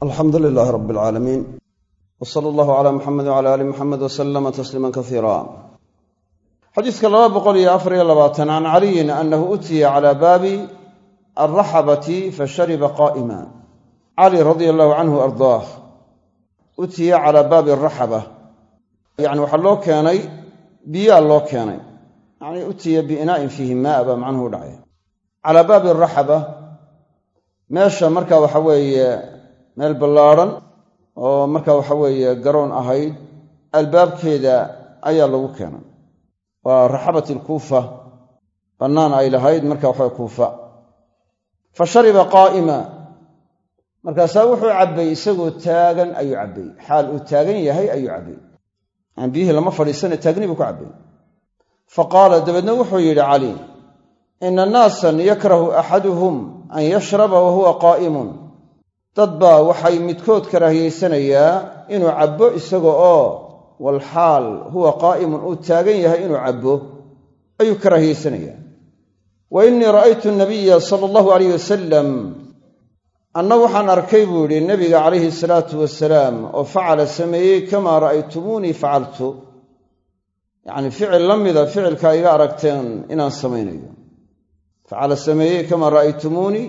alxamdu lilaahi rab alcaalamiin w sala allahu cala muxamed wcala aali muxamed wasalama tasliiman kasiira xadiiska laba boqol iyo afar iyo labaatan can caliyin anahu utiya cala baabi alraxabati fashariba qaa'ima. Cali radia allahu canhu ardaah utiya calaa baabi araxaba yani waxaa loo keenay biyaa loo keenay. Yani utiya biinaa'in fiihi maa baa macnuhu u dhacay. Calaa baabi meel ballaadhan oo marka waxa weeye garoon ahayd albaabkeeda ayaa lagu keenay. Waa raxabat ilkuufa bannaan ay lahayd marka waxawe kuufa. Fa shariba qaa'ima markaasaa wuxuu cabbay isagoo taagan ayuu cabbay xaal uu taagan yahay ayuu cabbay. Aan biyihii lama fadhiisane taagni buu ku cabbay. Fa qaala dabeedna wuxuu yidhi cali ina naasan yakrahu axaduhum an yashraba wa huwa qaa'imun dad baa waxay midkood karaahiyaysanayaa inuu cabbo isaga oo walxaal huwa qaa'imun uu taagan yahay inuu cabbo. Ayuu karaahiyaysanayaa wa innii ra'aytu nabiya sala allahu alayh wasalam anna waxaan arkay buu yidhi nebiga calayhi salaatu wasalaam oo facala sameeyey kamaa ra'aytumuunii facaltu. Yacnii ficil la mida ficilkaa iga aragteen inaan samaynayo. Facala sameeyey kamaa ra'aytumuunii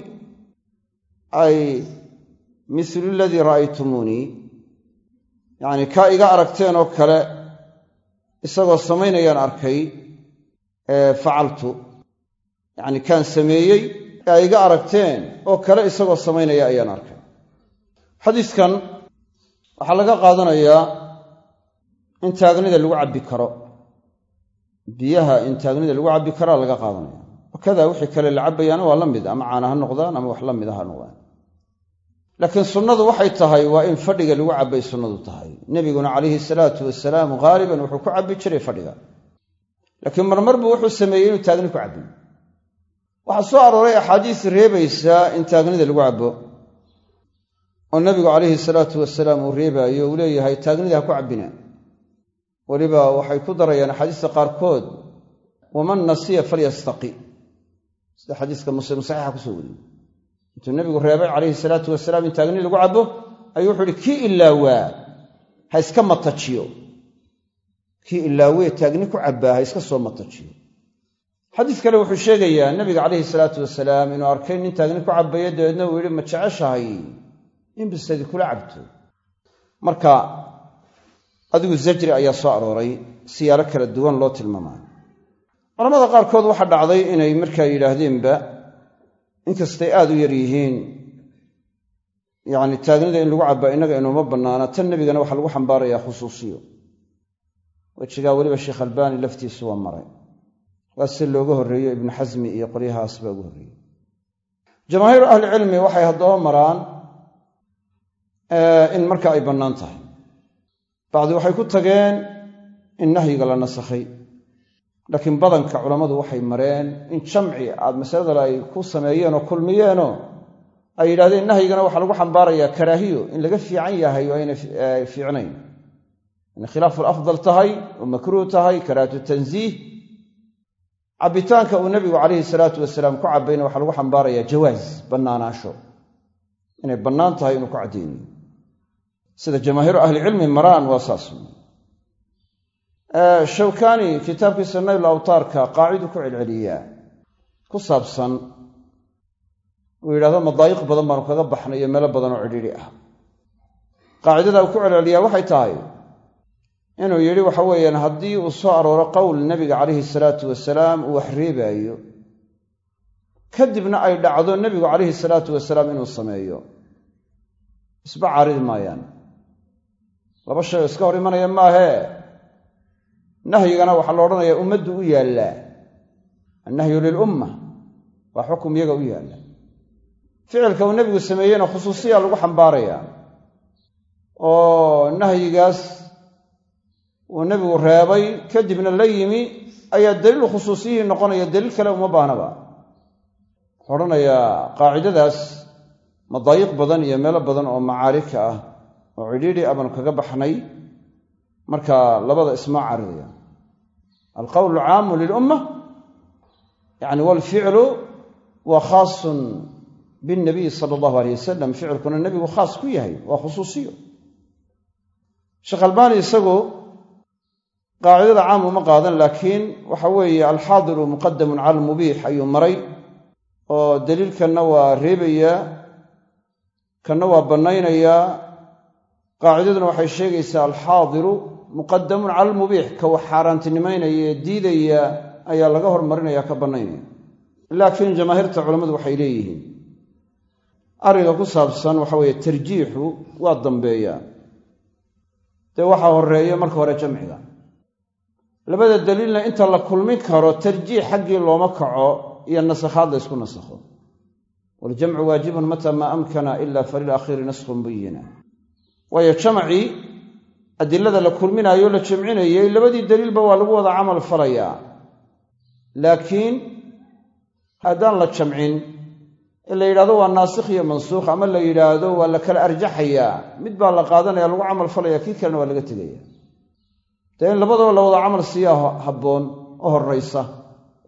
ay milu aladii ra'aytumuunii yacnii kaa iga aragteen oo kale isagoo samaynayaan arkay facaltu. Yacnii kaan sameeyey ee ay iga aragteen oo kale isagoo samaynaya ayaan arkay. Xadiiskan waxaa laga qaadanayaa in taagnida lagu cabbi karo. Biyaha in taagnida lagu cabbi karaa laga qaadanaya. Wakadaa wixii kale la cabbayaana waa la mid ama caana ha noqdaan ama wax la mida ha noqdaan laakiin sunnadu waxay tahay waa in fadhiga lagu cabbay sunnadu tahay. Nebiguna calayhi salaatu wasalaam haaliban wuxuu ku cabbi jiray fadhiga. Laakiin marmar buu wuxuu sameeyey inuu taagni ku cabbiy waxaa soo arooray axaadiis reebaysa in taagnida lagu cabbo. Oo nebigu calayhi salaatu wasalaam uu reebaayo uu leeyahay taagnida ha ku cabbina. Weliba waxay ku darayaan axaadiista qaarkood waman nasiya falyastaqi. Sida xadiiska muslim saxiixa ku soo wariyey intuu nebigu reebay calayhi salaatu wasalaam in taagni lagu cabbo ayuu wuxuu ihi kii ilaawaa? Ha iska matajiyo. Kii ilaawee? Taagni ku cabbaa ha iska soo matajiyo. Xadiis kale wuxuu sheegayaa nebiga calayhi salaatu wasalaam inuu arkay nin taagni ku cabbayo dabeedna uu yidhi ma jeceshahay in bisadi kula cabto. Marka adigu zajri ayaa soo arooray siyaalo kala duwan loo tilmaamaayo culamada qaarkood waxaa dhacday inay markaa yidhaahdeenba inkastay aad u yar yihiin. Yacni taagnida in lagu cabbaa innaga inuuma bannaana tan nebigana waxaa lagu xambaarayaa khusuusiyo. Wejigaa weliba sheekh albaani laftiisu waa maray. Waa si looga horreeyo ibnu xasmi iyo qolyahaas baa ugu horreeyey jamaahiiru ahlicilmi waxay haddaba maraan in marka ay bannaan tahay. Bacdi waxay ku tageen in nahyiga la nasakhay laakiin badanka culammadu waxay mareen in jamci aad masaladal ay ku sameeyeen oo kulmiyeenoo ay yidhahdeen nahyigana waxaa lagu xambaarayaa karaahiyo in laga fiican yahay oo ayna fiicnayn. In khilaafu afdal tahay oo makruuh tahay karaahatu tansiih cabbitaanka uu nebigu calayhi salaatu wasalaam ku cabbayna waxaa lagu xambaarayaa jawaas bannaanaansho inay bannaan tahay inuu ku caddaynayo sida jamaahiiru ahlicilmi maraan waa saas shawkani kitaabkiisa nayl awtaarka qaacidu ku celceliyaa ku saabsan uu yidhahdo madaayiq badan baanu kaga baxnay iyo meelo badan oo cidhiidhi ah. Qaacidada uu ku celceliyaa waxay tahay inuu yidhi waxa weeyaan haddii uu soo arooro qowl nebiga calayhi salaatu wasalaam uu wax reebaayo kadibna ay dhacdo nebigu calayhi salaatu wasalaam inuu sameeyo. Isba caaridi maayaan. Laba shay oo iska hor imanaya maahee nahyigana waxaa la odhanayaa ummaddu u yaallaa annahyu lilumma waa xukum iyaga u yaalla. Ficilka uu nebigu sameeyeyna khusuusiya lagu xambaarayaa oo nahyigaas uu nebigu reebay kadibna la yimi ayaa daliilu khusuusiyihii noqonaya daliil kale uma baahnaba wuxuu odhanayaa qaacidadaas madaayiq badan iyo meelo badan oo macaarika ah oo cidhiidhi abanu kaga baxnay marka labada ismaa caridaya alqowlu caamu lilumma yani walficlu waa khaasun binnabiyi sala allahu aleyh wasalam ficilkuna nebigu khaas ku yahay waa khusuusiyo. Sheekh albaani isagu qaacidada caam uma qaadan laakiin waxa weeye alxaadiru muqadamun cala almubiix ayuu maray oo daliilkanna waa reebayaa kanna waa bannaynayaa qaacidaduna waxay sheegaysaa alxaadiru muqadamun cala almubiix ka wax xaaraantinimaynaya ee diidaya ayaa laga hormarinaya ka bannaynaya laakiin jamaahiirta culammadu waxay leeyihiin arringa ku saabsan waxa weeye tarjiixu waa dambeeyaa dee waxaa horreeya marka hore jamciga. Labada daliilna inta la kulmin karo tarjiix xaggii looma kaco iyo nasakhaad la ysku nasakho waljamcu waajibun mata maa amkana ila falilakhiiri naskhun buyina adilada la kulminaayo la jamcinayay labadii daliilba waa lagu wada camal falayaa laakiin haddaan la jamcin in la yidhahdo waa naasikh iyo mansuukh ama la yidhaahdo waa la kala arjaxayaa mid baa la qaadanaya lagu camal falaya kii kalena waa laga tegaya. Dee labadaba la wada camal siiyaa habboon oo horraysa.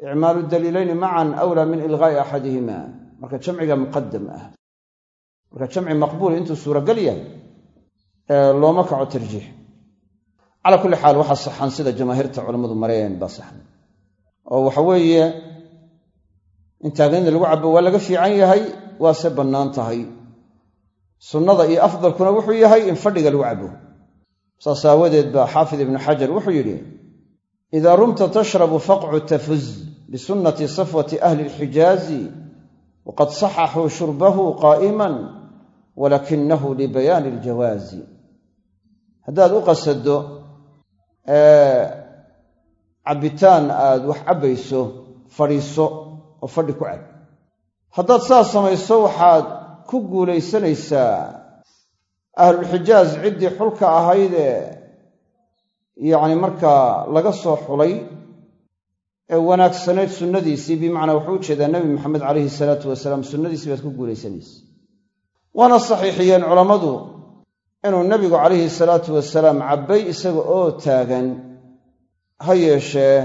Icmaalu daliilayni macan awlaa min ilqaa'i axadihima marka jamciga muqadam ah. Marka jamci maqbuul intuu suuragal yahay looma kaco tarjiix calaa kulli xaal waxaa saxan sida jamaahiirta culammadu mareen baa saxan. Oo waxa weeye in taagnaynda lagu cabo waa laga fiican yahay waase bannaan tahay. Sunnada iyo afdalkuna wuxuu yahay in fadhiga lagu cabo saas aawadeed baa xaafid ibnu xajar wuxuu yidhi idaa rumta tashrabu faqcu tafuz bisunnati safwati ahli ilxijaazi waqad saxaxuu shurbahu qaa'iman walakinahu libayaani iljawaazi. Haddaad u qasado cabbitaan aad wax cabbayso fadhiiso oo fadhi ku cab haddaad saas samayso waxaad ku guulaysanaysaa. Ahlulxijaaz ciddii xulka ahaydee yacni markaa laga soo xulay ee wanaagsanayd sunnadiisii bimacnaa wuxuu u jeedaa nebi maxamed calayhi salaatu wasalaam sunnadiisii baad ku guulaysanaysa. Waana saxiixiyeen culammadu inuu nebigu calayhi salaatu wasalaam cabbay isaga oo taagan ha yeeshee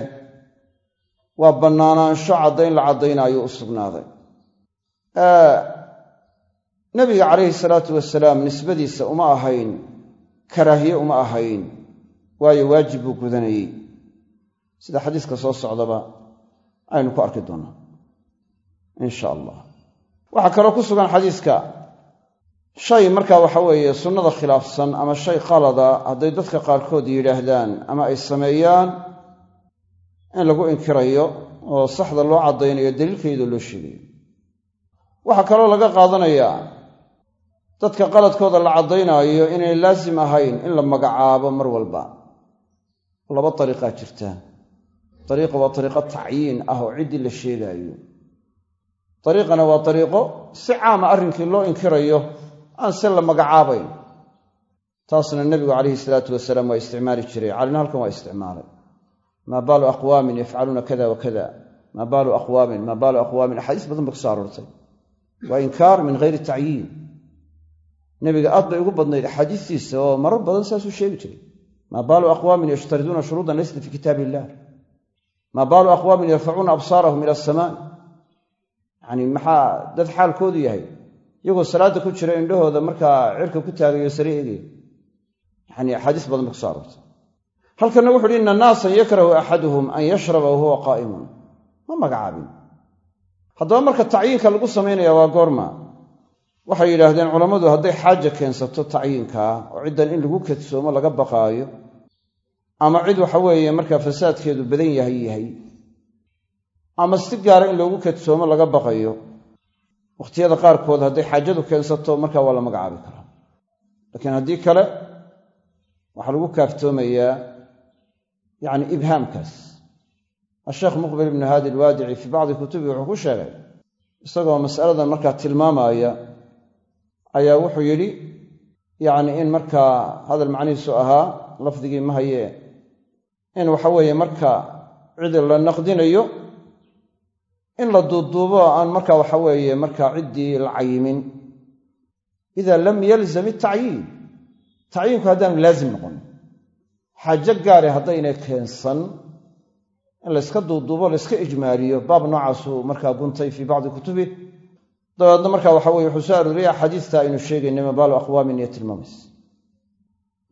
waa bannaanaansho caddayn la caddaynaayo u sugnaaday. Nebiga calayhi salaatu wasalaam nisbadiisa uma ahayn karaahiye uma ahayn waayo waajib buu gudanayey. Sida xadiiska soo socdaba aynu ku arki doonnaa in sha allah. Waxaa kaloo ku sugan xadiiska shay markaa waxa weeye sunnada khilaafsan ama shay qalada hadday dadka qaarkood yidhaahdaan ama ay sameeyaan in lagu inkirayo oo saxda loo caddaynayo daliilkeedoo loo sheegayo waxaa kaloo laga qaadanayaa dadka qaladkooda la caddaynaayo inay laasim ahayn in la magacaabo mar walba. Laba dariiqaa jirta. Dariiqa waa dariiqo tacyiin ah oo ciddii la sheegaayo. Dariiqana waa dariiqo si caama arrinkii loo inkirayo aan se la magacaabayn. Taasna nebigu calayhi salaatu wasalaam waa isticmaali jiray. Calina halkan waa isticmaalay. Maa baalu aqwaamin yafcaluuna kada wa kada. Maa baalu aqwaamin maa baalu aqwaamin. Axaadiis badan ba kuso aroortay. Waa inkaar min hayri tacyiin. Nebiga aad bay ugu badnayd axaadiistiisa oo marar badan saasuu sheegi jiray. Maa baalu aqwaamin yashtariduuna shuruudan laysat fi kitaab illah maa baalu aqwaamin yarfacuuna absaarahum ila asamaa yacni maxaa dad xaalkoodu yahay iyagoo salaadda ku jira indhahooda markaa cirka ku taagayo sare eegaya yacni axaadiis badan ba kuso aroortay. Halkanna wuxu uhi inna naasan yakrahu axaduhum an yashraba wahuwa qaa'imun ma magacaabin. Haddaba marka tacyiinka lagu samaynaya waa goorma waxay yidhaahdeen culammadu hadday xaaja keensato tacyiinkaa oo ciddan in lagu kadsoomo laga baqaayo ama cid waxa weeye markaa fasaadkeedu badan yahay yahay ama si gaara in loogu kadsoomo laga baqayo wakhtiyada qaarkood hadday xaajadu keensato markaa waa la magacaabi karaa. Laakiin haddii kale waxaa lagu kaaftoomayaa yacni ibhaamkaas. Asheekh muqbil ibnu haadi alwaadici fii bacdi kutubihi wuxuu ku sheegay isagoo mas'aladan markaa tilmaamaya ayaa wuxuu yidhi yacni in markaa hadal macnihiisu ahaa lafdigii ma hayee. In waxa weeye marka cid la naqdinayo in la duuduubo aan marka waxa weeye markaa ciddii la cayimin. Ida lam yalzam itacyiin tacyiinku haddaanu laazim noqon. Xaajo gaare haddaynay keensan in layska duuduubo layska ijmaaliyo baab noocaasuu markaa guntay fii bacdi kutubih dabeedna marka waxa weye wuxuu soo arooriyay axaadiista aynu sheegaynay mabaalu aqwaamin iyo tilmaamaysa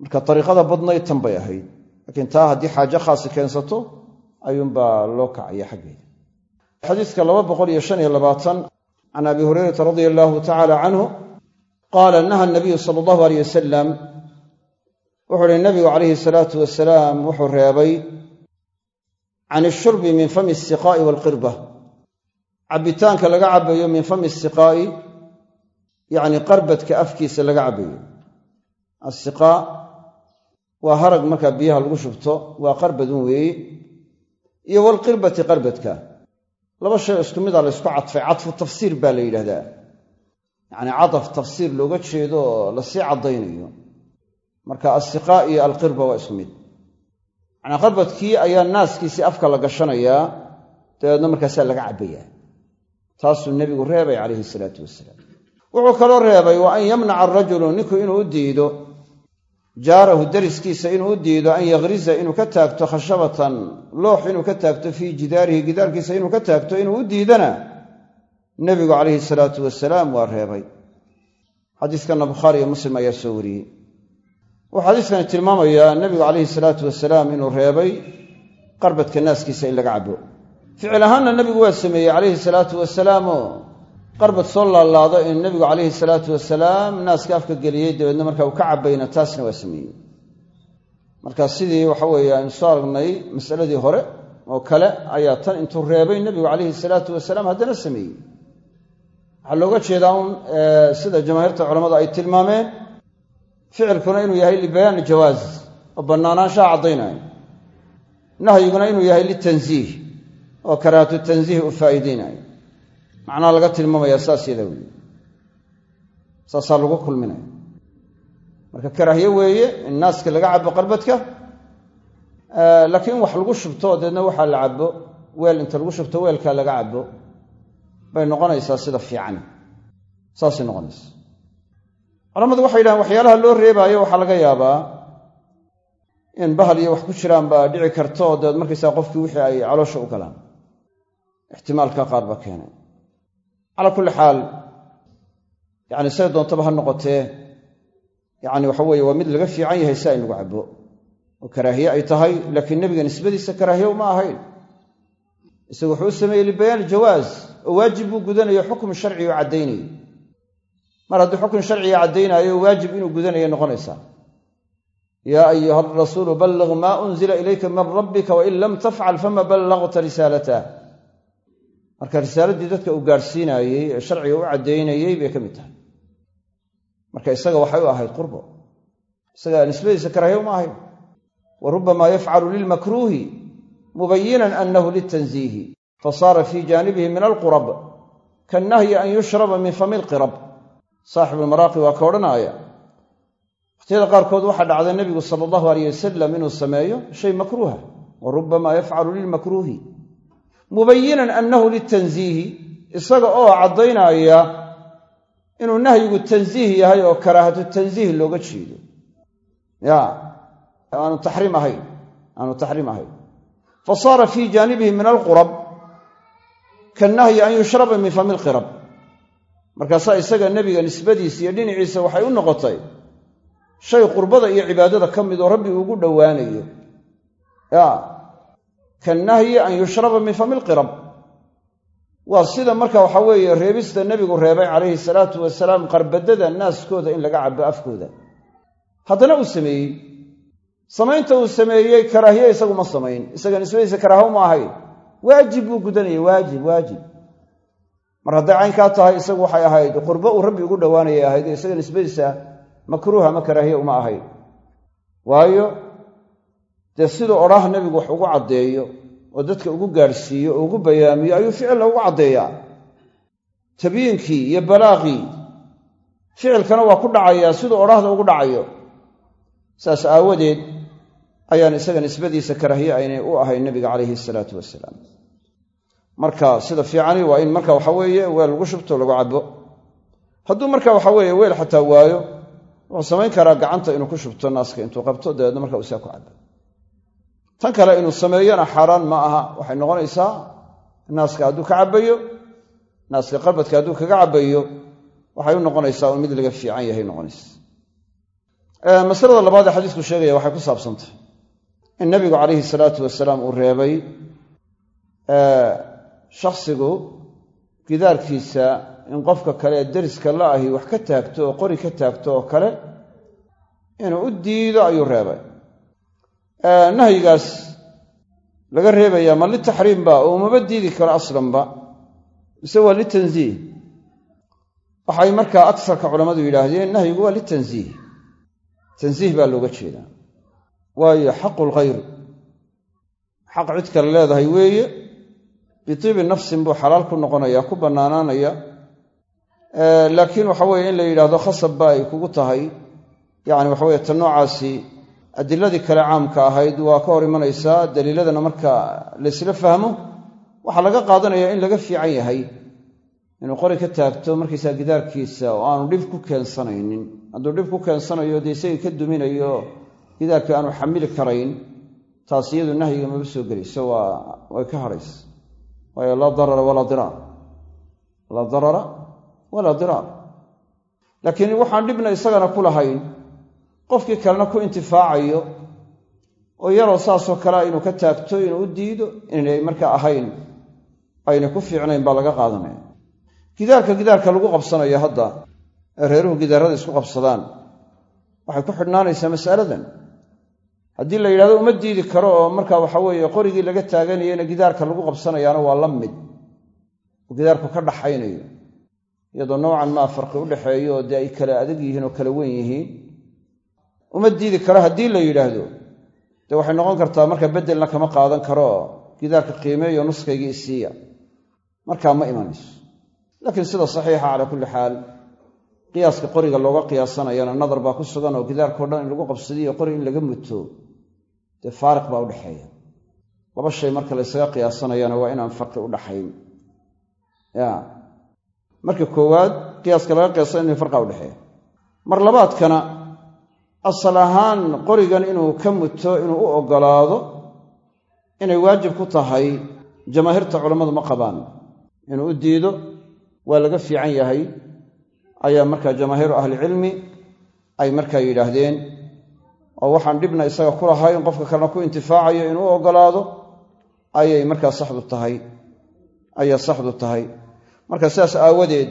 marka ariiqada badnayd tan bay ahayd laakiin taa haddii xaajo khaasi keensato ayuunbaa loo kacaya xaggeeda xadiiska laba boqol iyo shan iyo labaatan can abi hurayrata radia allaahu tacaala canhu qaala naha nabiyu sala allahu aleyh wasalam wuxuu uhi nabigu calayhi salaatu wasalaam wuxuu reebay can ishurbi min fami asiqaa'i waalqirba cabbitaanka laga cabbayo min fami asiqaa'i yacni qarbadka afkiisa laga cabbayo. Asiqaa waa harag markaa biyaha lagu shubto waa qarbadun weeye iyo walqirbati qarbadka laba shay isku mida la ysku cadfay. Cadfu tafsiir baa la yidhahdaa yacni cadaf tafsiir looga jeedo oo la sii caddaynayo. Marka asiqaa iyo alqirba waa isku mid. Yacnii qarbadkii ayaa naaskiisii afka la gashanayaa. Dabeedna markaasaa laga cabbayaa. Taasuu nebigu reebay calayhi salaatu wasalaam. Wuxuu kaloo reebay wa an yamnaca arajulu ninku inuu u diido jaarahu dariskiisa inuu u diido an yakhriza inuu ka taagto khashabatan loox inuu ka taagto fii jidaarihi gidaarkiisa inuu ka taagto inuu u diidana nebigu calayhi salaatu wasalaam waa reebay. Xadiiskanna bukhaari iyo muslim ayaa soo wariyey. Wuxuu xadiiskani tilmaamayaa nebigu calayhi salaatu wasalaam inuu reebay qarbadka naaskiisa in laga cabo ficil ahaanna nebigu waa sameeyey calayhi salaatu wasalaamoo qarbad soo laalaado in nebigu calayhi salaatu wasalaam naaska afka geliyey dabeedna marka uu ka cabbayna taasna waa sameeyey. Marka sidii waxa weeye soo aragnay masaladii hore oo kale ayaa tan intuu reebay nebigu calayhi salaatu wasalaam haddana sameeyey. Waxaa looga jeedaa un sida jamaahiirta culammadu ay tilmaameen ficilkuna inuu yahay libayaani jawaaz oo bannaanaanshaha caddaynaayo nahyiguna inuu yahay litanziih oo karaahatu tanziih u faa'iideynayo macnaha laga tilmaamaya saas yada weeye. Saasaa lagu kulminaya. Marka karaahiye weeye in naaska laga cabo qarbadka laakiin wax lagu shubto deedna waxaa la cabo weel inta lagu shubto weelkaa laga cabo bay noqonaysaa sida fiican saasay noqonaysa culammadu waxay yidhahaan waxyaalaha loo reebaayo waxaa laga yaabaa in bahal iyo wax ku jiraan baa dhici karta oo dabeed markaysaa qofkii wixii ay caloosha u galaan. Ixtimaalka qaar baa keenay calaa kulli xaal yacni say doontaba ha noqotee yacni waxa weeye waa mid laga fiican yahay si ay lagu cabo oo karaahiye ay tahay laakiin nebiga nisbadiisa karaahiye uma ahayn. Isagu wuxuu u sameeyey libayaan jawaaz oo waajib buu gudanayo xukm sharcigu caddaynayey mar hadduu xukm sharciga caddaynaayo waajib inuu gudanayo noqonaysaa. Yaa ayuha arasuulu balliq maa unzila ilayka min rabbika wain lam tafcal fama ballagta risaalatah marka risaaladii dadka uu gaadhsiinaayey ee sharciga u caddaynayey bay ka mid tahay. Marka isaga waxay u ahayd qurbo. Isaga nisbadiisa karaahiye uma ahayn. Wa rubamaa yafcalu lilmakruuhi mubayinan annahu litanziihi. Fasaara fii jaanibihi min alqurab kannahyi an yushraba min fami lqirab saaxibulmaraaqi waa ka odhanaaya. Wakhtiyada qaarkood waxaa dhacda nebigu sala allahu aleyh wasalam inuu sameeyo shay makruuha. Wa rubamaa yafcalu lilmakruuhi mubayinan annahu litanziihi isaga oo caddaynaya inuu nahyigu tanziih yahay oo karaahatu tanziih looga jeedo. Ya aanu taxriim ahayn aanu taxriim ahayn. Fa saara fii jaanibihi min alqurab kannahyi an yushraba min fami lqirab markaasaa isaga nebiga nisbadiisa iyo dhinaciisa waxay u noqotay shay qurbada iyo cibaadada ka mid oo rabbi ugu dhowaanayo. Ya kannahyi an yushraba min fami lqirab waa sida marka waxa weeye reebista nebigu reebay calayhi salaatu wasalaam qarbadada naaskooda in laga cabo afkooda haddana uu sameeyey samaynta uu sameeyey karaahiye isagu ma samayn isaga nisbadiisa karaaho ma ahayn waajib buu gudanayay waajib waajib mar hadday caynkaa tahay isagu waxay ahayd qurbo uu rabbi ugu dhowaanayay ahayd isaga nisbadiisa makruuha ma karaahiye uma ahayn waayo dee siduu odhaah nebigu wax ugu caddeeyo oo dadka ugu gaadhsiiyo oo ugu bayaamiyo ayuu ficilna ugu caddeeyaa. Tabyiinkii iyo balaaqii ficilkana waa ku dhacayaa siduu odhaahda ugu dhacayo. Saas aawadeed ayaan isaga nisbadiisa karaahiye aynay u ahayn nebiga calayhi salaatu wasalaam marka sida fiicani waa in marka waxa weeye weel lagu shubto lagu cabo hadduu marka waxa weeye weel xataa waayo wuxuu samayn karaa gacanta inuu ku shubto naaska intuu qabto dabeedna marka uu saa ku cabo tan kale inuu sameeyona xaaraan ma aha. Waxay noqonaysaa naaska hadduu ka cabbayo naaska qarbadka hadduu kaga cabbayo waxay u noqonaysaa un mid laga fiican yahay noqonaysa masalada labaad ee xadiisku sheegaya waxay ku saabsantay in nabigu calayhi salaatu wasalaam uu reebay shakhsigu gidaarkiisa in qofka kale ee deriska la ahi wax ka taagto oo qori ka taagto oo kale inuu u diido ayuu reebay nahyigaas laga reebayaa ma litaxriimba oo umama diidi karo aslanba mise waa litanziih waxay markaa aksarka culammadu yidhaahdeen nahyigu waa litanziih tansiih baa looga jeedaa. Waayo xaqu lkhayri xaq cid kale leedahay weeye. Bitiibi nafsin buu xalaal ku noqonaya ku bannaanaanaya laakiin waxa weeye in la yidhaahdo khasabba ay kugu tahay. Yacni waxa weye ta noocaasi adiladii kale caamka ahayd waa ka hor imanaysaa daliiladana marka laysla fahmo waxaa laga qaadanaya in laga fiican yahay inuu qori ka taagto markaysaa gidaarkiisa oo aanu dhib ku keensanaynin. Hadduu dhib ku keensanayo dee isagii ka duminayo gidaarkii aanu xamili karayn taas iyadu nahyiga maba soo gelayso. Way ka hadhaysa waayo laa darara walaa diraar. Laa darara walaa diraar. Laakiin waxaan dhibna isagana ku lahayn qofkii kalena ku intifaacayo oo yaroo saasoo kalea inuu ka taagto inuu u diido inaynay markaa ahayn aynay ku fiicnayn baa laga qaadanaya. Gidaarka gidaarka lagu qabsanayo hadda ee reeruhu gidaarada isku qabsadaan waxay ku xidhnaanaysaa mas'aladan. Haddii la yidhahdo uma diidi karo oo marka waxa weeye qorigii laga taaganayana gidaarka lagu qabsanayaana waa la mid. Oo gidaarku ka dhaxaynayo iyadoo nowcan maa farqi u dhexeeyo oo dee ay kala adag yihiin oo kala weyn yihiin uma diidi karo haddii la yidhaahdo. Dee waxay noqon kartaa marka beddelna kama qaadan karo gidaarka qiimeeyo nuskaygii isiiya markaa ma imanayso. Laakiin sida saxiixa calaa kulli xaal qiyaaska qoriga looga qiyaasanayana nadar baa ku sugan oo gidaarkao dhan in lagu qabsadiyo qori in laga muto dee faariq baa udhexeeya laba shay marka laysaga qiyaasanayana waa inaan farqi u dhaxayn. Ya. Marka koowaad qiyaaska laga qiyaasanay in farqa udhexeeya mar labaadkana asal ahaan qorigan inuu ka muto inuu u oggolaado inay waajib ku tahay jamaahiirta culammadu ma qabaan. Inuu u diido waa laga fiican yahay ayaa markaa jamaahiiru ahlicilmi ay markaa yidhaahdeen. Oo waxaan dhibna isaga ku lahayn qofka kalena ku intifaacayo inuu u oggolaado ayay markaa saxdu tahay ayaa saxdu tahay. Marka sidaas aawadeed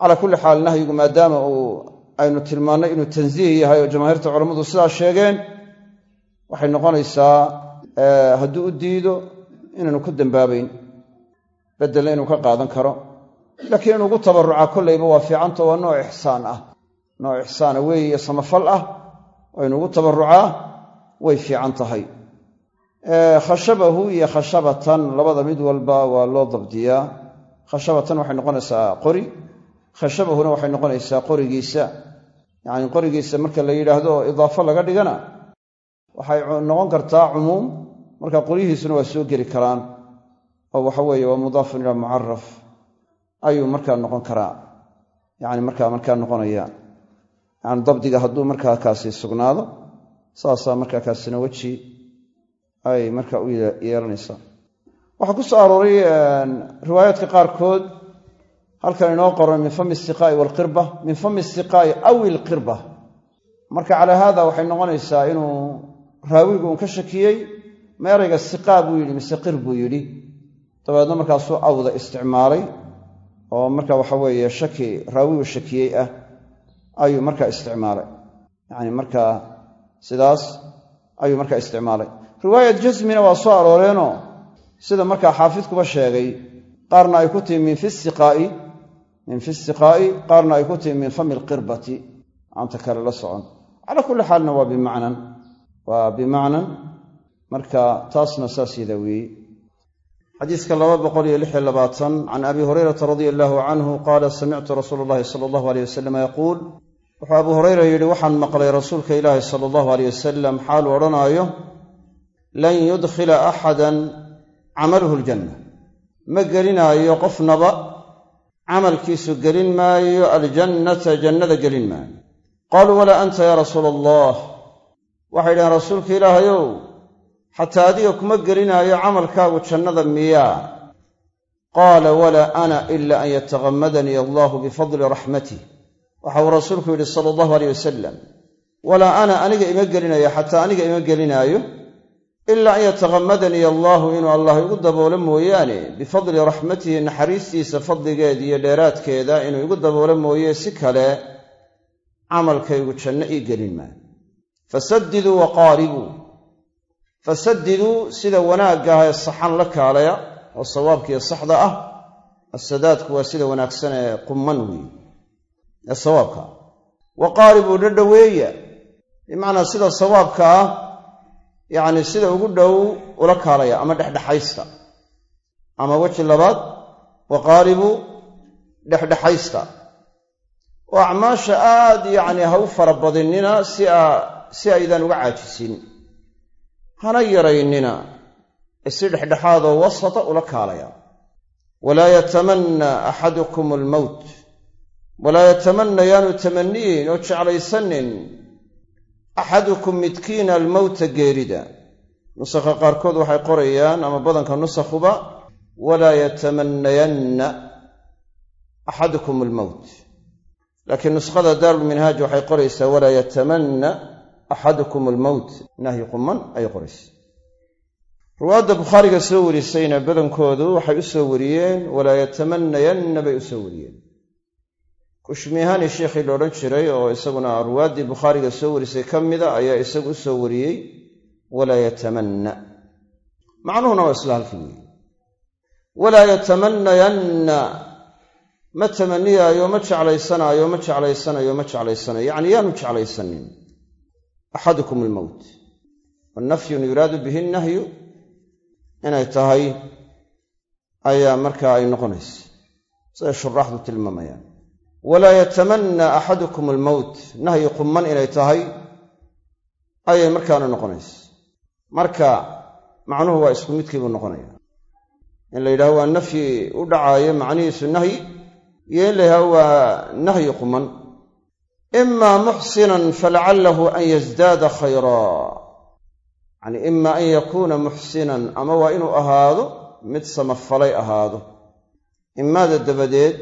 calaa kulli xaal nahyigu maadaama uu aynu tilmaannay inuu tansiih yahay oo jamaahiirta culammadu sidaa sheegeen waxay noqonaysaa hadduu u diido inaanu ku dambaabayn beddelna inuu ka qaadan karo. Laakiin inuugu tabarrucaa kollayba waa fiicanta waa nooc ixsaan ah. Nooc ixsaana weeye samafal ah oo inuugu tabarrucaa way fiican tahay. Khashabahu iyo khashabatan labada mid walba waa loo dabdiyaa. Khashabatan waxay noqonaysaa qori. Khashabahuna waxay noqonaysaa qorigiisa yacni qorigiisa marka la yidhaahdo idaafo laga dhigana waxay noqon kartaa cumuum. Marka qoryihiisuna waa soo geli karaan. Oo waxa weeye waa mudaafun ilaa mucaraf ayuu markaa noqon karaa. Yani markaa markaa noqonaya. Yani dabdiga hadduu markaa kaasi sugnaado saasaa markaa kaasina weji ay markaa u yeelanaysaa. Waxaa ku soo arooray riwaayaadka qaarkood halkan inoo qoran min fami istiqaa'i waalqirba min fami istiqaa'i aw ilqirba marka calaa haada waxay noqonaysaa inuu raawigu un ka shakiyey ma erayga siqaa buu yidhi mise qir buu yidhi. Dabeedna markaasuu awda isticmaalay oo marka waxa weeye shaki raawigu shakiyey ah ayuu markaa isticmaalay. Yacni markaa sidaas ayuu markaa isticmaalay. Riwaayat jasmina waa soo arooreenoo sida markaa xaafidkuba sheegay qaarna ay ku timi min fi siqaa'i min fi siqaa'i qaarna ay ku timi min fami alqirbati maanta kale la socon. Calaa kulli xaalna waa bimacnan waa bimacnan. Marka taasna saas yada weeye laba boqol iyo lix iyo labaatan can abi hurayrata radia allaahu canhu qaala samictu rasuula allahi sala allahu aleyh wasalam yaquul. Wuxuu abu hurayra yidhi waxaan maqlay rasuulka ilaahi sala allahu aleyh wasalam xaalu odhanaayo lan yudkhila axadan camaluhu aljanna. Ma gelinaayo qofnaba camalkiisu gelin maayo aljannata jannada gelin maayo. Qaaluu walaa anta yaa rasuula allah waxay dhaheen rasuulka ilaahayow xataa adiga kuma gelinaayo camalkaagu jannada miyaa. Qaala walaa ana ila an yatagamadanii allahu bifadli raxmatih waxa uu rasuulku yidhi sala allahu aleyh wasalam walaa ana aniga ima gelinaya xataa aniga ima gelinaayo ilaa an yatagamadanii allaahu inuu allah igu daboolo mooyaane bifadli raxmatihi naxariistiisa fadligeeda iyo dheeraadkeeda inuu igu daboolo mooye si kale camalkaygu janno ii gelin maayo. Fasaddiduu waqaaribuu fasaddiduu sida wanaagga ah ee saxan la kaalaya oo sawaabkiiyo saxda ah asadaadku waa sida wanaagsan ee qumman weeye ee sawaabka. Waqaaribuu dhadhoweeya bimacnaa sida sawaabka ah yacni sida ugu dhow ula kaalaya ama dhexdhexaysta. Ama weji labaad waqaaribuu dhexdhexaysta. Oo acmaasha aad yacni ha u fara badinina si a si aydaan uga caajisin. Hana yaraynina ee si dhexdhexaadoo wasata ula kaalaya. Walaa yatamanna axadukum almowt walaa yatamanna yaanu tamaniyeyn oo jeclaysanin axadukum midkiina almowta geerida nusakha qaarkood waxay qorayaan ama badanka nusakhuba walaa yatamanayanna axadukum almowt laakiin nuskhada daarulminhaaj waxay qoraysaa walaa yatamanna axadukum almowt nahyi quman ayay qoraysaa ruwaadda bukhaariga soo warisayna badankoodu waxay u soo wariyeen walaa yatamanayanna bay u soo wariyeen kushmihani sheikhii la odhan jiray oo isaguna ruwaaddii bukhaariga soo warisay ka mida ayaa isagu u soo wariyey walaa yatamanna. Macnuhuna waa isla halkii weeye. Walaa yatamanayanna ma tamaniyaayo ma jeclaysanaayo ma jeclaysanayo ma jeclaysanayo. Yacni yaanu jeclaysanin axadukum almowt wanafyun yuraadu bihi nahyu. Inay tahay ayaa markaa ay noqonaysa. Siday shuraaxdu tilmaamayaan walaa yatamanna axadukum almowt nahyi qumman inay tahay ayay markaana noqonaysa. Marka macnuhu waa isku midkiibuu noqonaya. In la yidhaho waa nafyi u dhacaayo macnihiisu nahyi iyo in la yidhaho waa nahyi quman imaa muxsinan falacallahu an yasdaada khayraa yacni ima an yakuuna muxsinan ama waa inuu ahaado mid samafalay ahaado. Imaada dabadeed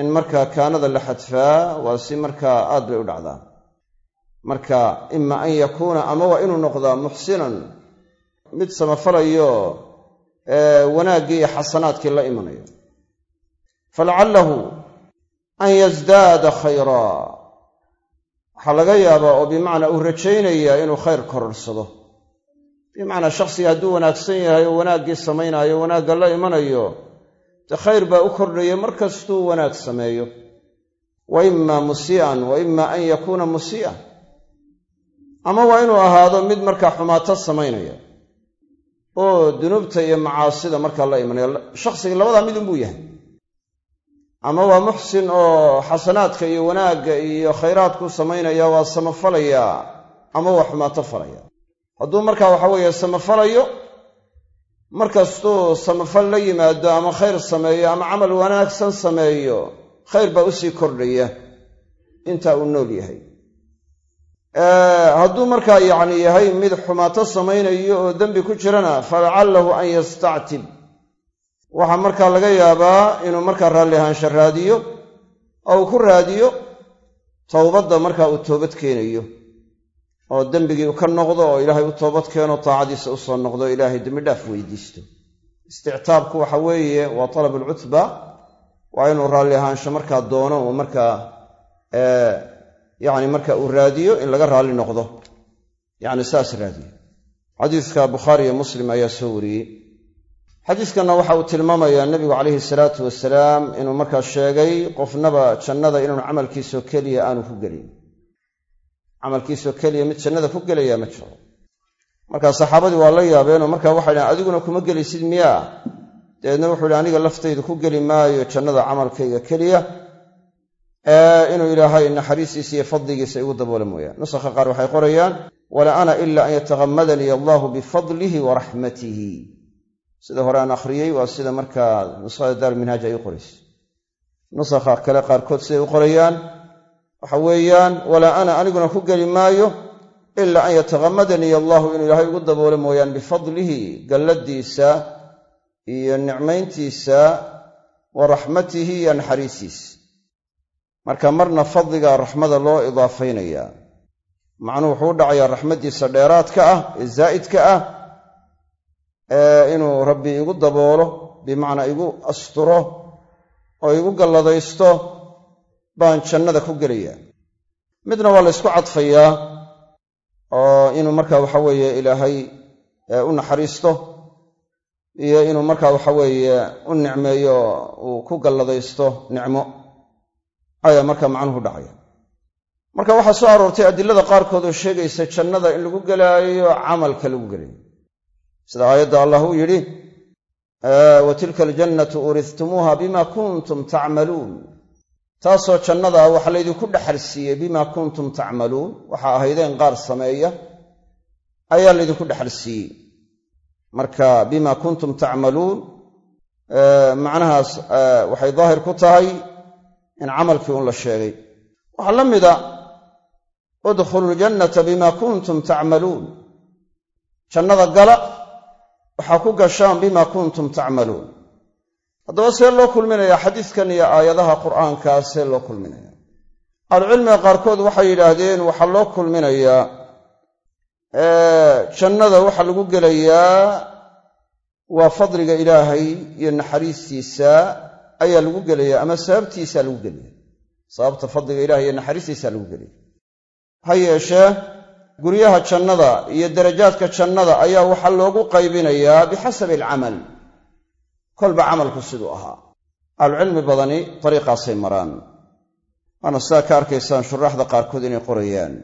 in markaa kaanada la xadfaa waa si markaa aad bay u dhacdaa. Marka ima an yakuuna ama waa inuu noqdaa muxsinan mid samafalayo wanaaggii iyo xasanaadkii la imanayo. Falacallahu an yasdaada khayraa waxaa laga yaabaa oo bimacnaa uu rajaynayaa inuu khayr kororsado. Bimacnaa shakhsiga hadduu wanaagsan yahay oo wanaaggii samaynaayo wanaagga la imanayo de khayr baa u kordhaya mar kastuu wanaag sameeyo. Wa imaa musii'an wa imaa an yakuuna musii'an ama waa inuu ahaado mid markaa xumaato samaynaya oo dunuubta iyo macaasida markaa la imanaya. Shakhsiga labadaa mid unbuu yahay. Ama waa muxsin oo xasanaadka iyo wanaagga iyo khayraadku samaynaya waa samafalayaa ama waa xumaato falaya. Hadduu markaa waxa weeye samafalayo markastuu samafal la yimaado ama khayr sameeyo ama camal wanaagsan sameeyo khayr baa u sii kordhaya. Intaa uu nool yahay. Hadduu markaa yacni yahay mid xumaato samaynayo oo dembi ku jirana falacallahu an yastactib. Waxaa markaa laga yaabaa inuu markaa raalli ahaansha raadiyo oo uu ku raadiyo towbadda markaa uu toobad keenayo oo dembigii uu ka noqdo oo ilaahay u toobad keeno taacadiisa u soo noqdo ilaahay dembidhaaf weydiisto. Istictaabku waxa weeye waa talab alcutba waa inuu raalli ahaansho markaa doono oo markaa yacni marka uu raadiyo in laga raalli noqdo. Yacni saas raadiyo. Xadiiska bukhaari iyo muslim ayaa soo wariyey. Xadiiskanna waxa uu tilmaamayaa nebigu calayhi salaatu wasalaam inuu markaa sheegay qofnaba jannada inaanu camalkiisoo keliya aanu ku gelin camalkiisoo keliya mid jannada ku gelaya ma jiro. Markaa saxaabadii waa la yaabeenoo markaa waxay dhahen adiguna kuma gelaysid miyaa dabeedna wuxuu ihi aniga laftaydu ku geli maayo jannada camalkayga keliya. Inuu ilaahay naxariistiisa iyo fadligiisa igu daboolo mooyaan nusakha qaar waxay qorayaan wala ana ila an yatakamadanii allahu bifadlihi wa raxmatihi sida hore aan akhriyey waa sida markaa nuskhada daarminhaaj ay u qorayso nusakha kale qaarkood siday u qorayaan waxa weeyaan walaa ana aniguna ku geli maayo ila an yatakamadanii allahu inuu ilaahay igu daboolo mooyaan bifadlihi galladiisa iyo nicmayntiisa wa raxmatihi iyo naxariistiisa. Marka marna fadliga raxmada loo idaafaynayaa. Macnuhu wuxuu u dhacayaa raxmaddiisa dheeraadka ah ee zaa'idka ah inuu rabbi igu daboolo bimacnaa igu asturo oo igu galladaysto baan jannada ku gelayaa midna waa la ysku cadfayaa oo inuu marka waxa weeye ilaahay u naxariisto iyo inuu marka waxa weeye u nicmeeyo uu ku galladaysto nicmo ayaa marka macnuhu dhacaya. Marka waxaa soo aroortay adilada qaarkood oo sheegaysa jannada in lagu gelaayo camalka lagu gelayo sida aayadda allah uu yidhi wa tilka aljannatu uridtumuuha bima kuntum tacmaluun taasoo jannada waxaa laydinku dhexal siiyey bima kuntum tacmaluun waxaa ahaydeen qaar sameeya ayaa laydinku dhexal siiyey marka bima kuntum tacmaluun macnahaas waxay daahir ku tahay in camalkii un la sheegay. Waxaa la mida udkhulu ljannata bima kuntum tacmaluun jannada gala waxaa ku gashaan bima kuntum tacmaluun haddaba see loo kulminayaa xadiiskan iyo aayadaha qur'aankaa see loo kulminaya ahlucilmiga qaarkood waxay yidhaahdeen waxaa loo kulminayaa jannada waxaa lagu gelayaa waa fadliga ilaahay iyo naxariistiisa ayaa lagu gelaya ama sababtiisaa lagu gelaya sababta fadliga ilahay iyo naxariistiisaa lagu gelaya ha yeeshee guryaha jannada iyo darajaadka jannada ayaa waxaa loogu qaybinayaa bixasabi alcamal kolba camalku siduu ahaa. Ahlucilmi badani dariiqaasay maraan. Waana sidaa ka arkaysaan shuraaxda qaarkood inay qorayaan.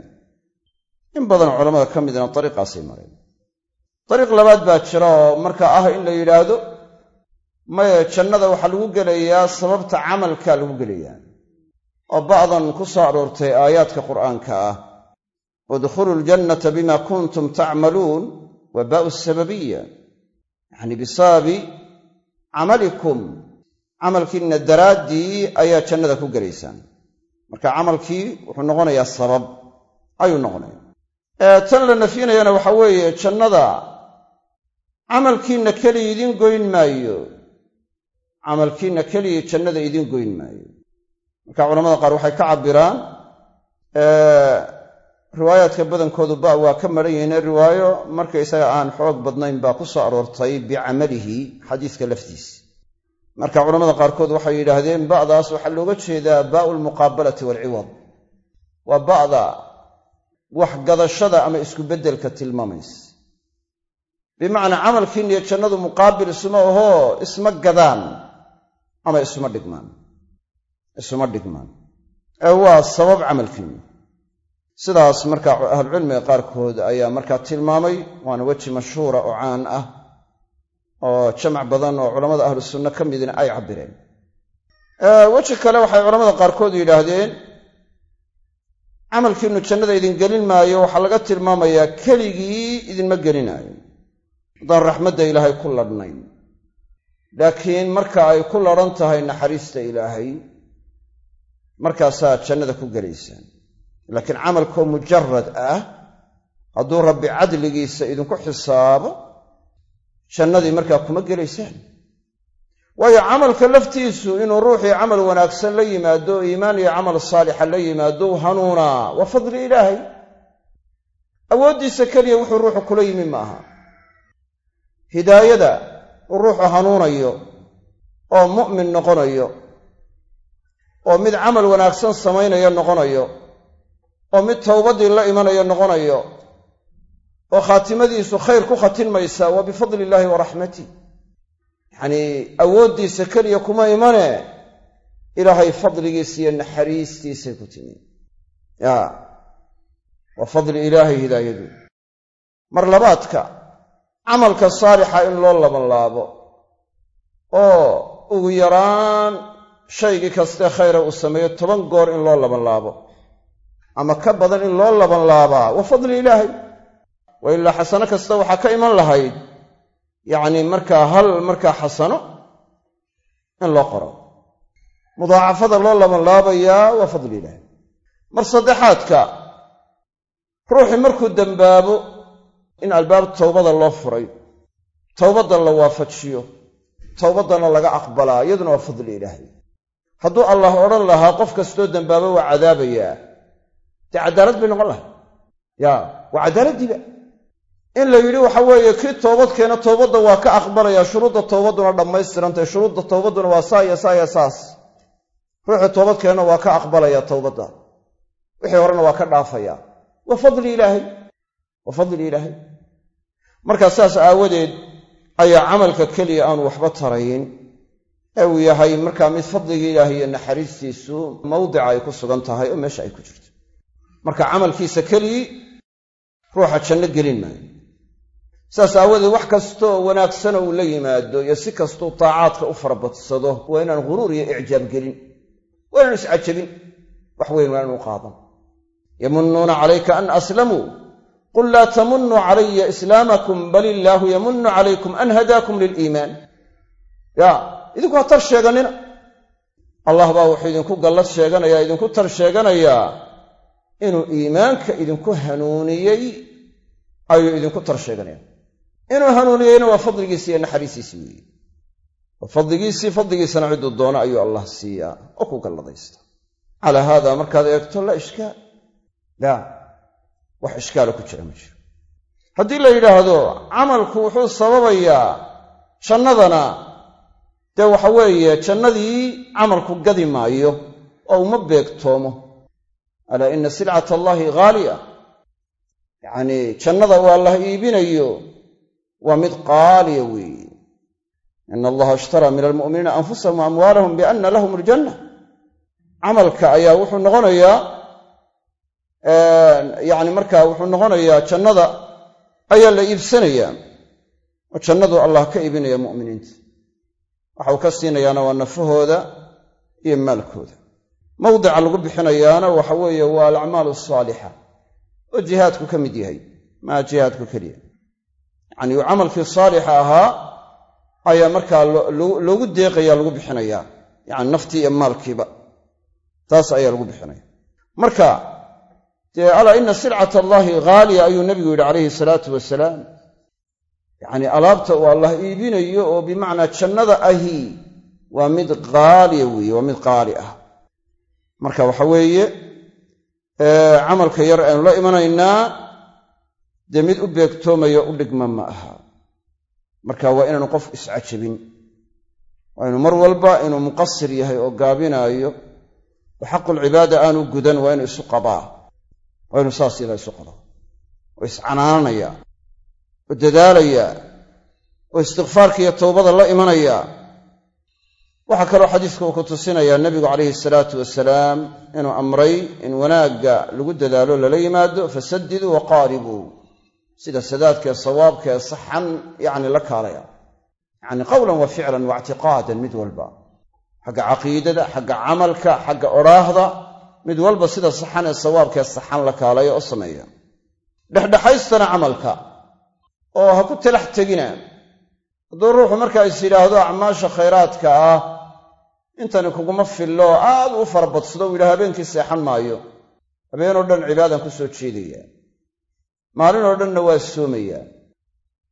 In badanoo culamada ka midna dariiqaasay mareen. Dariiq labaad baa jira oo marka ah in la yidhaahdo maye jannada waxaa lagu gelayaa sababta camalkaa lagu gelayaa. Oo ba'dan ku soo aroortay aayaadka qur'aanka ah udkhuluu ljannata bima kuntum tacmaluun wa sababiya. Yacni bisababi camalikum camalkiinna daraaddii ayaa jannada ku gelaysaan. Marka camalkii wuxuu noqonayaa sabab ayuu noqonaya tan la nafyinayana waxaa weeye jannada camalkiinna keliya idiin goyn maayo. Camalkiinna keliya jannada idiin goyn maayo. Marka culamada qaar waxay ka cabbiraan riwaayaadka badankoodu ba waa ka maran yihiin riwaayo markaysaga aan xoog badnayn baa ku soo aroortay bicamalihi xadiiska laftiisa marka culamada qaarkood waxay yidhaahdeen ba'daas waxaa looga jeedaa baa'u lmuqaabalati waalciwad waa ba'da wax gadashada ama isku beddelka tilmaamaysa. Bimacnaa camalkiinna iyo jannadu muqaabil isuma ahoo isma gadaan ama isuma dhigmaan. Isuma dhigmaan. Ee waa sabab camalkiinna sidaas markaa ahlucilmiga qaarkood ayaa markaa tilmaamay waana weji mashhuura oo caan ah oo jamac badan oo culammada ahlu sunna ka midna ay cabbireen. Weji kale waxay culamada qaarkood yidhaahdeen camalkiinnu jannada idin gelin maayo waxaa laga tilmaamayaa keligii idinma gelinaayo. Haddaan raxmadda ilaahay ku ladhnayn. Laakiin marka ay ku ladhan tahay naxariista ilaahay markaasaa jannada ku gelaysaan laakiin camalkoo mujarad ah hadduu rabbi cadligiisa idinku xisaabo jannadii markaa kuma gelaysaan. Waayo camalka laftiisu inuu ruuxii camal wanaagsan la yimaado iimaan iyo camal saalixa la yimaado hanuunaa waa fadli ilaahay. Awooddiisa keliya wuxuu ruuxu kula yimi ma aha hidaayada uu ruuxu hanuunayo oo mu'min noqonayo oo mid camal wanaagsan samaynayo noqonayo oo mid towbaddii la imanayo noqonayo oo khaatimadiisu khayr ku khatinmaysa waa bifadli illaahi wa raxmatih yacnii awooddiisa keliya kuma imane ilaahay fadligiisa iyo naxariistiisay ku timi. Ya waa fadli ilaahay hidaayadu. Mar labaadka camalka saalixa in loo labanlaabo oo ugu yaraan shaygii kastee khayra uu sameeyo toban goor in loo labanlaabo ama ka badan in loo labanlaabaa. Waa fadli ilaahay. Wa ilaa xasano kasta waxaa ka iman lahayd. Yacni markaa hal markaa xasano in loo qoro. Mudaacafada loo labanlaabayaa waa fadli ilaahay. Mar saddexaadka ruuxii markuu dembaabo in albaab towbada loo furay towbadda la waafajiyo towbaddana laga aqbalaa iyaduna waa fadli ilaahay. Hadduu allah odhan lahaa qof kastoo dembaaba waa cadaabayaa dee cadaalad bay noqon lahay ya waa cadaaladdiiba. In la yidhi waxa weeye kii toobadkeena toobadda waa ka aqbalayaa shuruudda towbadduna dhammaystirantahy shuruudda towbadduna waa saa iyo saa iyo saas. Ruuxii toobadkeenna waa ka aqbalayaa towbadda wixii horena waa ka dhaafayaa waa fadli ilaahay. Waa fadli ilaahay. Markaa saas aawadeed ayaa camalka keliya aanu waxba tarayn. Ee uu yahay markaa mid fadligii ilaahay iyo naxariistiisu mawdica ay ku sugan tahay oo meesha ay ku jirto marka camalkiisa keligii ruuxa janno gelin maayo. Saas aawadeed wax kastooo wanaagsanoo uu la yimaado iyo si kastuu taacaadka u farabadsado waa inaan ghuruur iyo icjaab gelin. Waa inaan iscajabin. Wax weyn waa inanu qaadan. Yamunnuuna calayka an aslamuu qul laa tamunuu calaya islaamakum bal illaahu yamunu calaykum an hadaakum liliimaan ya idinku ha tar sheeganina. Allah baa wuxuu idinku gallad sheeganayaa idinku tar sheeganayaa inuu iimaanka idinku hanuuniyey ayuu idinku tar sheeganaya. Inuu hanuuniyeyna waa fadligiisi iyo naxariistiisi weeye. Waa fadligiisii fadligiisana cidduu doono ayuu allah siiyaa oo ku galladaysta. Calaa haada markaad eegto la ishkaal la wax ishkaala ku jira ma jiro. Haddii la yidhaahdo camalku wuxuu sababayaa jannadana dee waxa weeye jannadii camalku gadi maayo oo uma beegtoomo alaa ina silcata allaahi haaliya yacnii jannada waa la iibinayo. Waa mid qaaliya weeye. Ina allaha ishtaraa min almu'miniina anfusahum wa amwaalahum bianna lahum aljanna. Camalka ayaa wuxuu noqonayaa yacni markaa wuxuu noqonayaa jannada ayaa la iibsanayaa. Oo jannadu allah ka iibinaya mu'miniinta. Waxa uu ka siinayaana waa nafahooda iyo maalkooda mawdica lagu bixinayaana waxa weeye waa alacmaal asaalixa oo jihaadku ka mid yahay maa jihaadku keliya. Yacni uu camalkii saalixa ahaa ayaa markaa loogu deeqaya lagu bixinayaa yacni naftii iyo maalkiiba. Taas ayaa lagu bixinaya. Marka dee alaa ina silcata allaahi haaliya ayuu nebigu yidhi calayhi salaatu wasalaam yacnii alaabta uu allah iibinayo oo bimacnaa jannada ahi waa mid qaaliya weeye waa mid qaali ah marka waxa weeye camalka yar aynu la imanaynaa dee mid u beegtoomayo u dhigma ma aha. Marka waa inaanu qof iscajabin. Waa inu mar walba inuu muqasir yahay oo gaabinaayo oo xaqulcibaada aanu gudan waa inuu isu qabaa. Waa inuu saas yadaa isu qabaa oo iscanaananaya oo dadaalaya oo istikfaarka iyo towbada la imanaya waxaa kaloo xadiiska uu ku tusinayaa nebigu calayhi salaatu wasalaam inuu amray in wanaagga lagu dadaalo lala yimaado fasadiduu waqaaribuu sida sadaadkaee sawaabkaee saxan yacni la kaalaya. Yacni qowlan wa ficlan wa ictiqaadan mid walba. Xagga caqiidada xagga camalka xagga odhaahda mid walba sida saxan ee sawaabkaee saxan la kaalaya oo sameeya. Dhexdhexaystana camalka. Oo ha ku talax tegina hadduu ruuxu markaa is yidhaahdo acmaasha khayraadka ah intani kuguma fillo oo aad u farabadsado uu yidhaha habeenkii seexan maayo. Habeenoo dhan cibaadaan ku soo jeedayaa maalinoo dhanna waa soomayaa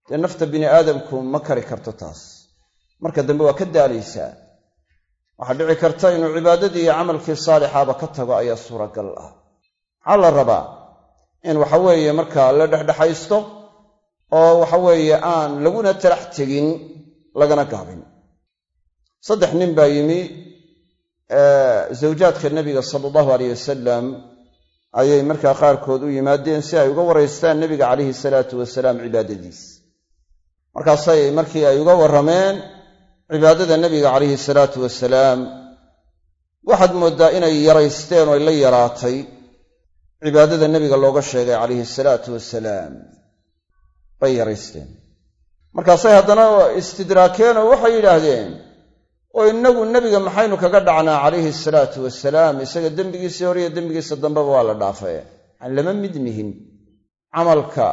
dee nafta bini aadamku ma kari karto taas. Marka dambe waa ka daalaysaa waxaa dhici karta inuu cibaadadii iyo camalkii saalixaaba ka tago ayaa suuragal ah. Maxaa la rabaa? In waxaweeye markaa la dhexdhexaysto oo waxaweeye aan laguna talax tegin lagana gaabin. Saddex nin baa yimi zawjaadka nebiga sala allahu aleyh wasalam ayay markaa qaarkood u yimaadeen si ay uga waraystaan nebiga calayhi salaatu wasalaam cibaadadiis. Markaasay markii ay uga warrameen cibaadada nebiga calayhi salaatu wasalaam. Waxaad mooddaa inay yaraysteen oo ay la yaraatay cibaadada nebiga looga sheegay calayhi salaatu wasalaam bay yaraysteen. Markaasay haddana istidraakeen oo waxay yidhaahdeen oo innagu nebiga maxaynu kaga dhacnaa calayhi salaatu wasalaam isaga dembigiisii hore iyo dembigiisa dambeba waa la dhaafee yani lama mid nihin camalka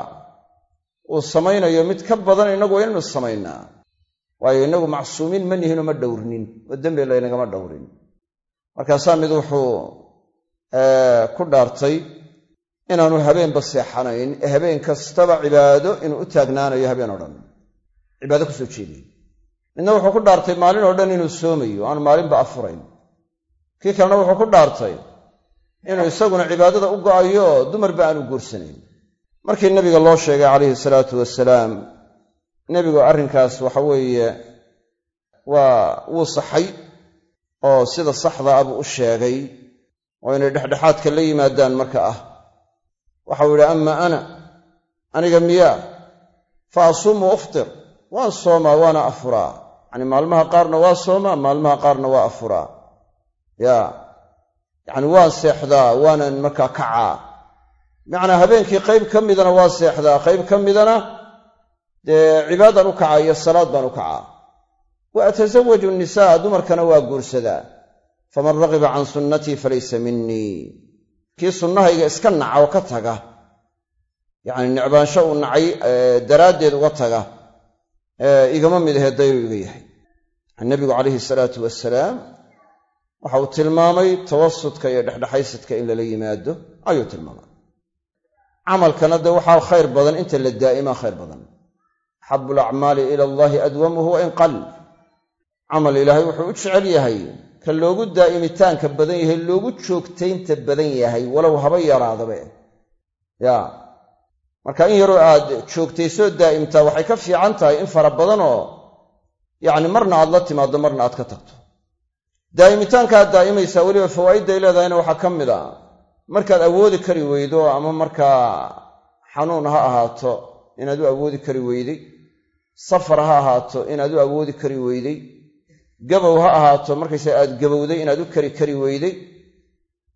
uu samaynayo mid ka badan innagu waa inaynu samaynaa. Waayo innagu macsuumiin ma nihinoo ma dhowrnin oo dembi laynagama dhowrin. Markaasaa mid wuxuu ku dhaartay inaanu habeenba seexanayn ee habeen kastaba cibaado inuu u taagnaanayo habeen o dhan. Cibaado ku soo jeeday midna wuxuu ku dhaartay maalin oo dhan inuu soomayo aan maalinba afurayn. Kii kalena wuxuu ku dhaartay inuu isaguna cibaadada u go'ayo oo dumarba aan u guursanayn. Markii nebiga loo sheegay calayhi salaatu wasalaam nebigu arrinkaas waxa weeye waa wuu saxay oo sida saxda ah buu u sheegay oo inay dhexdhexaadka la yimaadaan marka ah waxau yidhi ama ana aniga miyaa fa asuumu uftir waan soomaa waana afuraa yacni maalmaha qaarna waa soomaa maalmaha qaarna waa afuraa yaa yacni waan seexdaa waanan markaa kacaa. Bimacnaa habeenkii qayb ka midana waa seexdaa qayb ka midana dee cibaadaan u kacaa iyo salaad baan u kacaa. Wa atasawaju nisaa dumarkana waa guursadaa. Faman ragiba can sunnatii falaysa minii kii sunnahayga iska naca oo ka taga yacni nicbaansho uu nacay daraaddeed uga taga igama mid ahee dayru iga yahay. Nebigu calayhi salaatu wasalaam waxa uu tilmaamay tawasudka iyo dhexdhexaysadka in lala yimaado ayuu tilmaamay. Camalkana dee waxaa khayr badan inta la daa'imaa khayr badan. Axabu alacmaali ila allahi adwamuhu wa in qal camal ilaahay wuxuu u jecel yahay ka loogu daa'imitaanka badan yahay loogu joogtaynta badan yahay walow haba yaraadabe. Yaa marka in yaroo aad joogtaysoo daa'imtaa waxay ka fiican tahay in fara badanoo yacni marna aad la timaaddo marna aad ka tagto. Daa'imitaanka aad daa'imaysaa weliba fawaa'idday leedahayna waxaa ka mid a. Markaad awoodi kari weydo ama markaa xanuun ha ahaato inaad u awoodi kari weyday safar ha ahaato inaad u awoodi kari weyday gabow ha ahaato markaysa aad gabowday inaad u kari kari weyday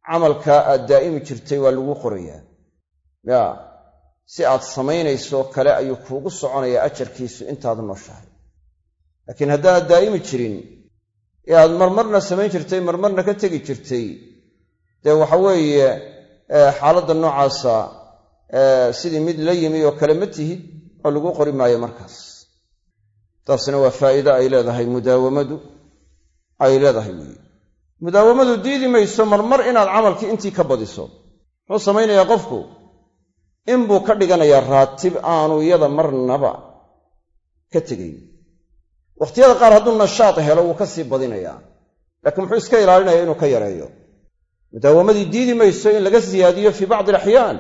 camalkaa aad daa'imi jirtay waa lagu qorayaa. Yaa si aad samaynaysoo kale ayuu kuugu soconayaa ajarkiisu intaad nooshahay. Laakiin haddaanad daa'imi jirin ee aad marmarna samayn jirtay marmarna ka tegi jirtay dee waxa weeye xaaladda noocaasa sidii mid la yimi oo kale ma tihid oo lagu qori maayo markaas taasina waa faa'iide ay leedahay mudaawamadu ay leedahay weeye mudaawamadu diidi mayso marmar inaad camalkii intii ka badiso. Muxuu samaynayaa qofku inbuu ka dhiganayaa raatib aanu iyada marnaba ka tegayn wakhtiyada qaar hadduu nashaad helo wuu ka sii badinayaa laakiin muxuu iska ilaalinayaa inuu ka yareeyo. Mudaawamadii diidi mayso in laga siyaadiyo fii bacdi alaxyaan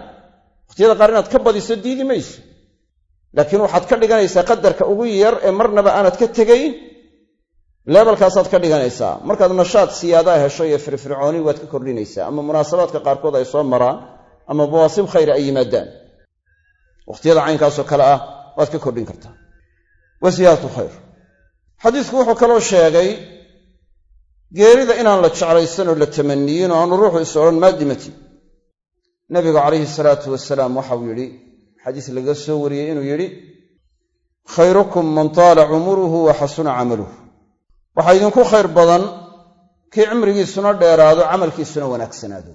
wakhtiyada qaar inaad ka badiso diidi mayso laakiin waxaad ka dhiganaysaa qadarka ugu yar ee marnaba aanad ka tegayn leebalkaasaad ka dhiganaysaa. Markaad nashaad siyaadaa hesho iyo firfircooni waad ka kordhinaysaa. Ama munaasabaadka qaarkood ay soo maraan ama bawaasib khayra ay yimaadaan. Wakhtiyada caynkaasoo kale ah waad ka kordhin kartaa wa siyaadatu khayr. Xadiisku wuxuu kaloo sheegay geerida inaan la jeclaysan oo la tamaniyin oo aanu ruuxu is odhan maadimati nabigu calayhi salaatu wasalaam waxau yidhi xadiis laga soo wariyey inuu yidhi khayrukum man taala cumuruhu wa xasuna camaluhu. Waxaa idinku khayr badan kii cimrigiisuna dheeraado camalkiisuna wanaagsanaado.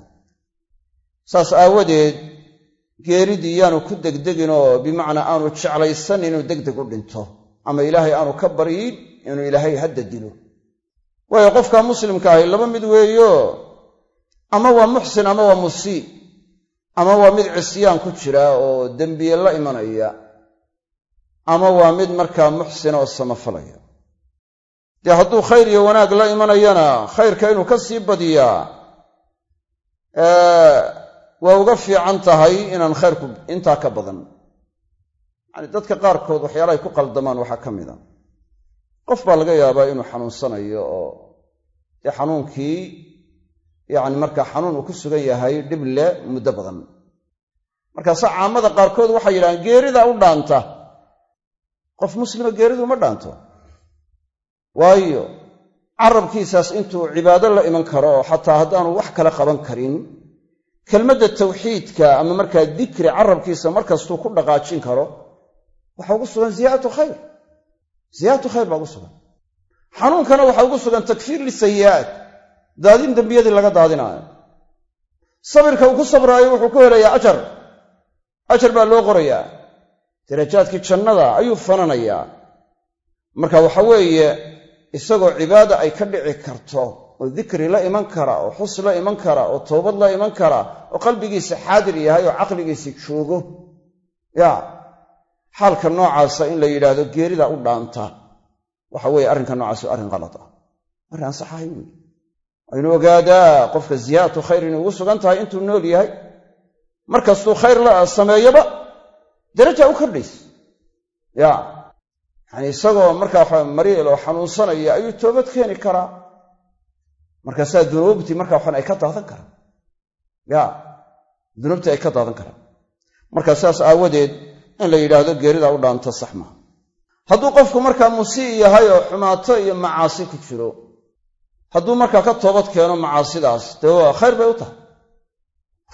Saas aawadeed geeridii yaanu ku degdegin oo bimacnaa aanu jeclaysan inuu degdeg u dhinto ama ilaahay aanu ka baryin inuu ilaahay hadda dilo. Waayo qofka muslimka ahi laba mid weeyo ama waa muxsin ama waa musii ama waa mid cisyaan ku jira oo dembiye la imanaya ama waa mid markaa muxsina oo samafalaya. Dee hadduu khayr iyo wanaag la imanayana khayrka inuu ka sii badiyaa waa uga fiican tahay inaan khayrku intaa ka badan. Yacani dadka qaarkood waxyaalahay ku qaldamaan waxaa ka mid a. Qof baa laga yaabaa inuu xanuunsanayo oo dee xanuunkii yacni markaa xanuun uu ku sugan yahay dhib le muddo badan. Markaase caamada qaarkood waxay yidhahaan geerida u dhaanta. Qof muslima geeridu ma dhaanto. Waayo carabkiisaas intuu cibaado la iman karo xataa haddaanu wax kale qaban karin kelmadda tawxiidka ama markaa dikri carabkiisa markastuu ku dhaqaajin karo waxaa ugu sugan ziyaadatu khayr. Ziyaadatu khayr baa ugu sugan. Xanuunkana waxaa ugu sugan takfiir lisayi'aat daadin dembiyadii laga daadinaayo. Sabirka uu ku sabraayo wuxuu ku helayaa ajar. Ajar baa loo qorayaa. Darajaadkii jannada ayuu fananayaa. Marka waxa weeye isagoo cibaada ay ka dhici karto oo dikri la iman kara oo xus la iman kara oo toobad la iman kara oo qalbigiisa xaadir yahay oo caqligiisa joogo. Ya xaalka noocaasa in la yidhaahdo geerida u dhaanta. Waxa weeye arrinka noocaasi arrin qalad ah. Arrin aan sax ahayn wey aynu ogaadaa qofka ziyaadatu khayr inay ugu sugan tahay intuu nool yahay. Markastuu khayr la sameeyaba daraja u kordhaysa. Ya yacani isagoo markaa waxa mariil oo xanuunsanaya ayuu toobad keeni karaa. Markaasaa dunuubtii markaa waxan ay ka daadan karaan. Ya dunuubtii ay ka daadan karaan. Markaa sidaas aawadeed in la yidhaahdo geeridaa u dhaanta sax maa hadduu qofku markaa musii yahay oo xumaato iyo macaasi ku jiro hadduu markaa ka toobad keeno macaasidaas dee waa khayr bay u tahay.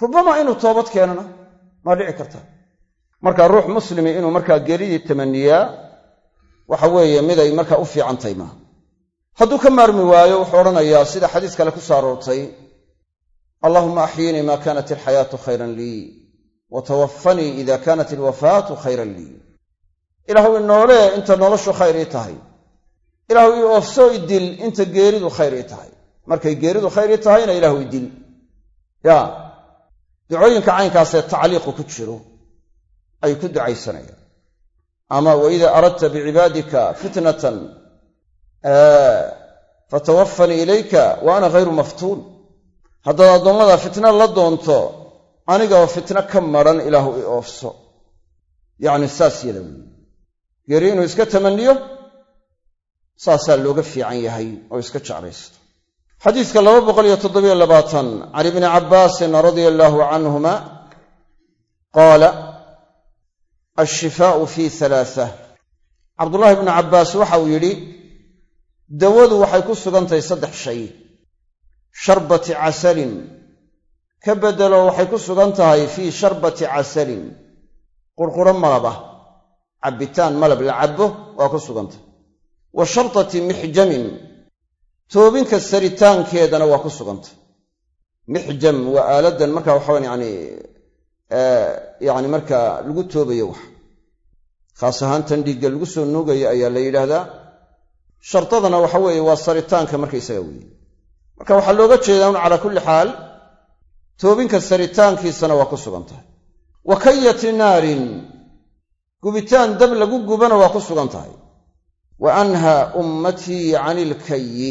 Rubama inuu toobad keenana maa dhici karta. Marka ruux muslimi inuu markaa geeridii tamaniyaa waxa weeye miday markaa u fiican tahay maaha hadduu ka maarmi waayo wuxuu odhanayaa sida xadiis kale ku soo aroortay allahuma axyinii maa kaanat alxayaatu khayran lii wa tawafanii ida kaanat alwafaatu khayran lii. Ilaahu inoolee inta noloshu khayr ii tahay ilaahu ii oofsoo idil inta geeridu khayr ii tahay. Markay geeridu khayr ii tahayna ilaahu idil ya. Ducooyinka caynkaasee tacliiqu ku jiro ay ku ducaysanayaan ama waida aradta bicibaadika fitnatan fatawafanii ilayka wa ana hayru maftuun haddaad addoommada fitna la doonto anigoo fitno ka maran ilaahu i oofso. Yacni saas yada geeri inuu iska tamaniyo saasaa looga fiican yahay oo iska jeclaysto. xadiiska laba boqol iyo toddobiyo labaatan can ibni cabbaasin radia allaahu canhuma qaala alshifaau fi halaaa cabdullaahi bnu cabbaas waxa uu yidhi dawadu waxay ku sugantahay saddex shay. Sharbati casalin. Ka beddelo waxay ku sugan tahay fii sharbati casalin. Qurquro malaba. Cabbitaan malab la cabbo waa ku sugantahay wa shartati mixjamin. Toobinka saritaankeedana waa ku sugantay mixjam waa aaladan marka waxawan yani yani markaa lagu toobayo wax. Khaas ahaan tan dhiigga lagu soo nuugayo ayaa la yidhaahdaa. Shardadana waxa weeye waa saritaanka markaysaga weeye. Marka waxaa looga jeedaa un calaa kulli xaal toobinka saritaankiisana waa ku sugan tahay wa kayati naarin gubitaan dab lagu gubana waa ku sugan tahay wa anhaa ummatii cani ilkayi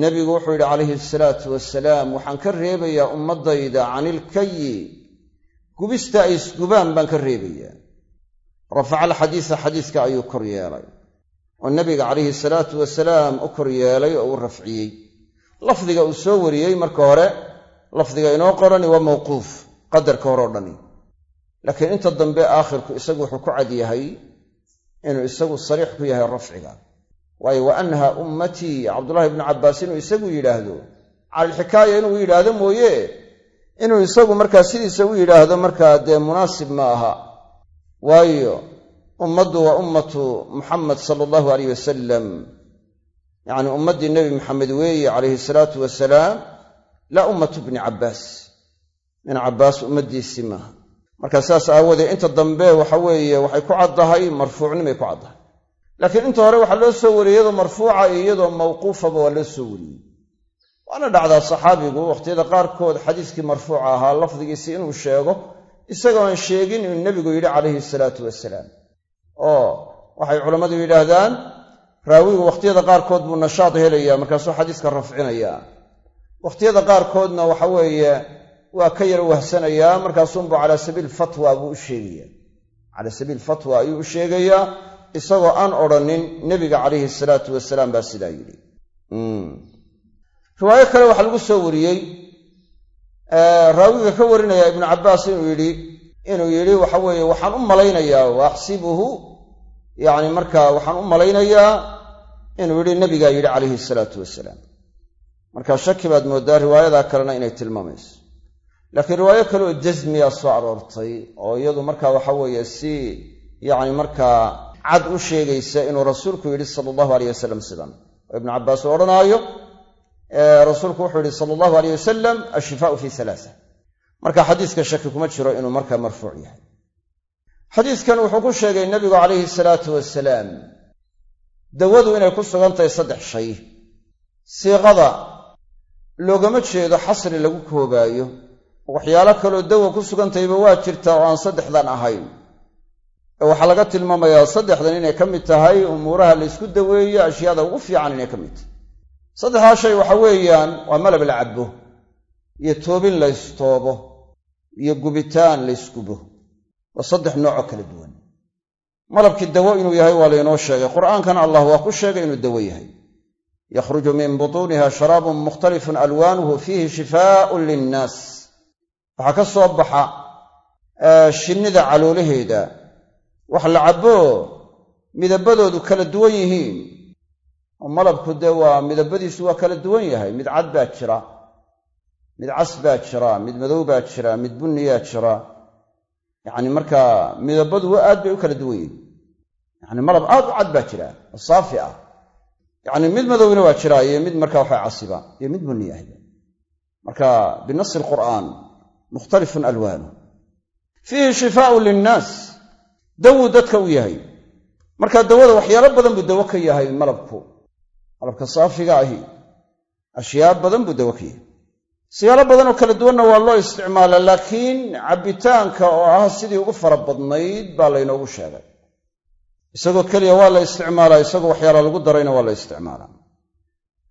nebigu wuxuu yidhi calayhi asalaatu wasalaam waxaan ka reebayaa ummaddayda cani ilkayi gubista ay isgubaan baan ka reebayaa. Rafaca alxadiisa xadiiska ayuu kor yeelay oo nebiga calayhi salaatu wasalaam u kor yeelay oo u rafciyey. Lafdiga uu soo wariyey marka hore lafdiga inoo qorani waa mawquuf qadarka hore o dhani. Laakiin inta dambe aakhirku isagu wuxuu ku cad yahay inuu isagu sariix ku yahay rafciga. Waayo wa anhaa ummatii cabdullahi ibnu cabbaas inuu isagu yidhaahdo. Cala alxikaaya inuu yidhaahdo mooye? Inuu isagu markaa sidiisa u yidhaahdo markaa dee munaasib ma aha. Waayo ummaddu waa ummatu muxamed sala allahu aleyh wasalam yacni ummaddii nebi maxamed weeye calayhi salaatu wasalaam laa ummatu bni cabbaas. Ibn cabbaas ummaddiisii maaha marka saas aawoodee inta dambe waxa weeye waxay ku caddahay marfuucnimay ku caddahay. Laakiin inta hore waxaa loo soo wariyey iyadoo marfuuca iyo iyadoo mawquufaba waa loo soo wariyey. Waana dhacdaa saxaabigu wakhtiyada qaarkood xadiiskii marfuuca ahaa lafdigiisi inuu sheego isagoon sheegin inuu nebigu yidhi calayhi salaatu wasalaam oo waxay culammadu yidhaahdaan raawigu wakhtiyada qaarkood buu nashaad helayaa markaasuu xadiiska rafcinayaa wakhtiyada qaarkoodna waxa weeye waa ka yar wahsanayaa markaasuunbuu calaa sabiil fatwa buu u sheegayaa. Calaa sabiil fatwa ayuu u sheegayaa isagoo aan odrhanin nebiga calayhi salaatu wasalaam baa sidaa yidhi. Riwaayo kale waxaa lagu soo wariyey raawiga ka warinaya ibnu cabbaas inuu yidhi inuu yidhi waxa weeye waxaan u malaynayaa wa axsibuhu yacni marka waxaan u malaynayaa inuu yidhi nebigaa yidhi calayhi salaatu wasalaam. Marka shaki baad mooddaa riwaayadaa kalena inay tilmaamayso laakiin riwaayo kale oo jasmiyaa soo aroortay oo iyadu marka waxa weeye si yacni markaa cad u sheegaysa inuu rasuulku yidhi sala allahu aleyh wasalam sidan. Oo ibnu cabbaas uu odhanaayo rasuulku wuxuu yidhi sala allahu aleyh wasalam ashifaau fi halaasa marka xadiiska shaki kuma jiro inuu markaa marfuuc yahay. Xadiiskan wuxuu ku sheegay nebigu calayhi salaatu wasalaam dawadu inay ku sugan tahay saddex shay. Siiqada loogama jeedo xasri lagu koobaayo waxyaalo kaloo dawa ku sugantahayba waa jirtaa oo aan saddexdan ahayn. Ee waxaa laga tilmaamayaa saddexdan inay ka mid tahay umuuraha la ysku daweeyo ashyaada ugu fiican inay ka mid tahay. Saddexdaa shay waxa weeyaan waa malab la cabbo iyo toobin la ystoobo iyo gubitaan la ysgubo waa saddex noocoo kala duwan. Malabkii dawo inuu yahay waa laynoo sheegay. Qur'aankana allah waa ku sheegay inuu dawo yahay. Yakhruju min butuuniha sharaabun mukhtalifun alwaanuhu fiihi shifaaun linnaas waxaa ka soo baxa shinnida caloolaheeda. Wax la cabbo midabadoodu kala duwan yihiin. Oo malabku dee waa midabadiisu waa kala duwan yahay. Mid cad baa jira mid cas baa jira mid madow baa jira mid bunniyaa jira. Yacni markaa midabadu aad bay u kala duwan yihiin. Yacni malab aad u cad baa jira oo saafi ah. Yacni mid madowna waa jiraa iyo mid markaa waxa casiba iyo mid bunni ah marka binasi alqur'aan mukhtalifun alwaanu fiihi shifaaun linnaas dawuu dadka u yahay marka dawada waxyaalo badan buu dawo ka yahay malabku malabka saafiga ahi ashyaa badan buu dawo ka yahay siyaalo badan oo kala duwanna waa loo isticmaala laakiin cabbitaanka oo ah sidii ugu fara badnayd baa laynoogu sheegay isagoo keliya waa la isticmaalaa isagoo waxyaala lagu darayna waa la isticmaalaa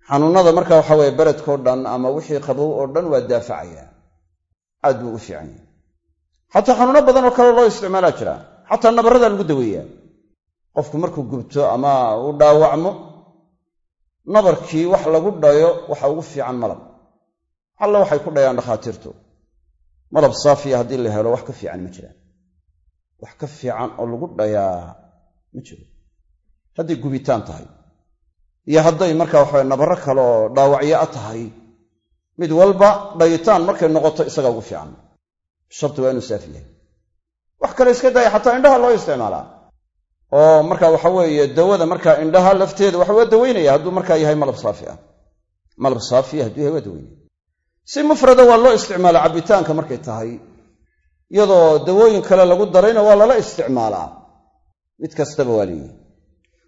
xanuunnada marka waxa weye beredkao dhan ama wixii qabow oo dhan waa daafacaya aad buu ugu fiican yahay. Xataa xanuuno badan oo kale loo isticmaalaa jira. Xataa nabarradaa lagu daweeyaa. Qofku markuu gubto ama uu dhaawacmo nabarkii wax lagu dhayo waxa ugu fiican malab. Alla waxay ku dhayaan dhakhaatiirtu. Malab saafiya haddii la helo wax ka fiican ma jiraan wax ka fiican oo lagu dhayaa ma jiro. Hadday gubitaan tahay. Iyo hadday markaa waxawe nabarro kale oo dhaawacyo a tahay mid walba dhayitaan markay noqoto isaga ugu fiican. Sharti waa inuu saafi yahay. Wax kale iska daya xataa indhaha loo isticmaalaa oo marka waxa weeye dawada markaa indhaha lafteeda waxa waa daweynaya hadduu markaa yahay malab saafi ah. Malab saafiya hadduu yahay waa daweynaya. Si mufrada waa loo isticmaala cabbitaanka markay tahay iyadoo dawooyin kale lagu darayna waa lala isticmaalaa. Mid kastaba waa leeyihi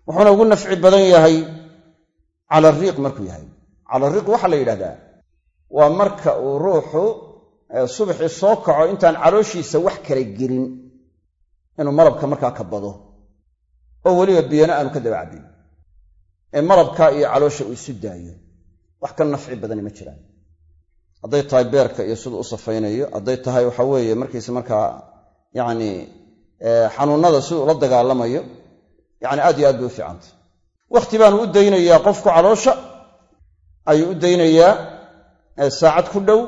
wuxuuna ugu nafci badan yahay cala riiq markuu yahay. Cala riiq waxaa la yidhahdaa waa marka uu ruuxu subaxii soo kaco intaan calooshiisa wax kala gelin inuu malabka markaa ka bado. Oo weliba biyana aanu ka daba cabbin ee malabka iyo caloosha uu isu daayo. Wax ka nafci badani ma jiraan. Hadday tahay beerka iyo siduu u safaynayo hadday tahay waxa weeye markiisa markaa yacni xanuunnada siduu ula dagaalamayo yacni aad iyo aad bay u fiicantay. Wakhti baanu u daynayaa qofku caloosha ayuu u daynayaa saacad ku dhow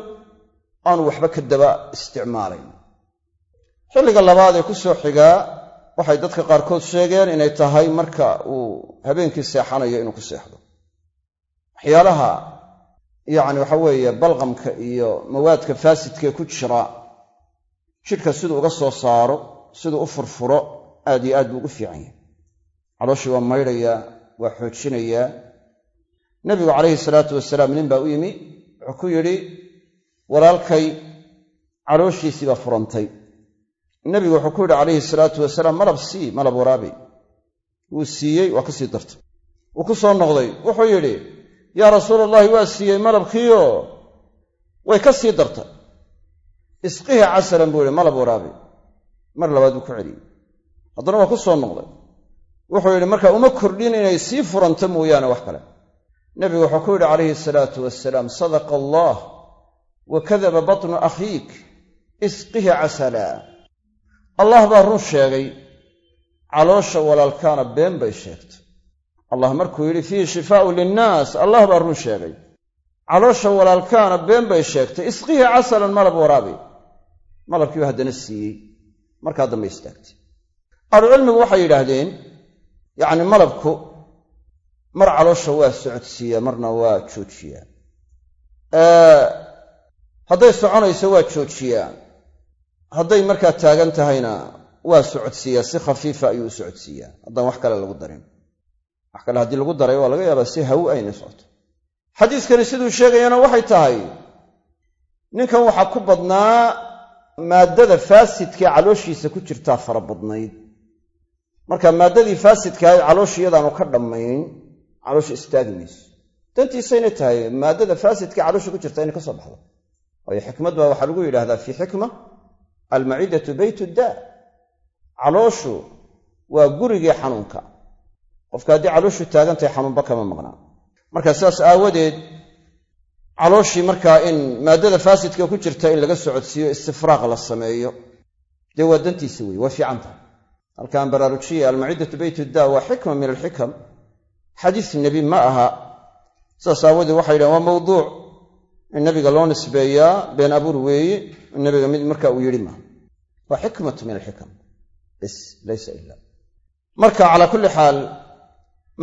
aanu waxba ka daba isticmaalayn. Xilliga labaad ee ku soo xigaa waxay dadka qaarkood sheegeen inay tahay marka uu habeenkii seexanayo inuu ku seexdo. Waxyaalaha yacni waxa weeye balqamka iyo mawaadka faasidkee ku jira jidhka siduu uga soo saaro siduu u furfuro aad iyo aad buu ugu fiican yahay. Calooshii waa maydhayaa waa xoojinayaa nebigu calayhi salaatu wasalaam nin baa u yimi wuxuu ku yidhi walaalkay calooshiisii baa furantay. Nebigu wuxuu ku yidhi calayhi salaatu wasalaam malab sii malab waraabi. Wuu siiyey waa ka sii dartay. Wuu ku soo noqday wuxuu yidhi yaa rasuul allahi waa siiyey malabkiio way ka sii dartay. Isqihi casalan buu yihi malab waraabi. Mar labaad buu ku celiyey. Haddana waa ku soo noqday. Wuxuu yidhi marka uma kordhin inay sii furanto mooyaane wax kale nebigu wuxuu ku yidhi calayhi salaatu wasalaam sadaqa allah wa kadaba batnu akhiik isqihi casala. Allah baa run sheegay caloosha walaalkaana been bay sheegtay. Allah markuu yidhi fiihi shifaaun linnaas allah baa run sheegay caloosha walaalkaana been bay sheegtay isqihi casalan malab waraabi. Malabkiiba haddana siiyey markaa dambe istaagtay. Ahlucilmigu waxay yidhaahdeen yacni malabku mar caloosha waa socodsiiyaa marna waa joojiyaa hadday soconayso waa joojiyaa hadday markaa taagan tahayna waa socodsiiyaa si khafiifa ayuu u socodsiiyaa haddaan wax kale lagu darin. Wax kale haddii lagu daray waa laga yaabaa si haw aynay socoto. Xadiiskani siduu sheegayana waxay tahay ninkan waxaa ku badnaa maaddada faasidkae calooshiisa ku jirtaa fara badnayd. Marka maaddadii faasidkaahayd caloosha iyadaanu ka dhammayn caloosha istaagi mayso dantiisaynay tahay maaddada faasidkae caloosha ku jirta inay ka soo baxdo. Waayo xikmad baa waxaa lagu yidhaahdaa fii xikma almacidatu beyt daa. Calooshu waa gurigii xanuunka. Qofka haddii calooshu taagantahay xanuunba kama maqnaa. Marka sidaas aawadeed calooshii markaa in maaddada faasidka ku jirta in laga socodsiiyo istifraaq la sameeyo dee waa dantiisa wey waa fiican tahay. Halkaan baraarujiya almaciddatu beytuddaa waa xikma min alxikam xadiis nebi ma aha. Sidaas aawadeed waxay yidhahen waa mawduuc. In nabiga loo nisbeeyaa been abuur weeye nabiga mid marka uu yidhi maaha waa xikmatu min alxikam. Bis laysa ila marka calaa kulli xaal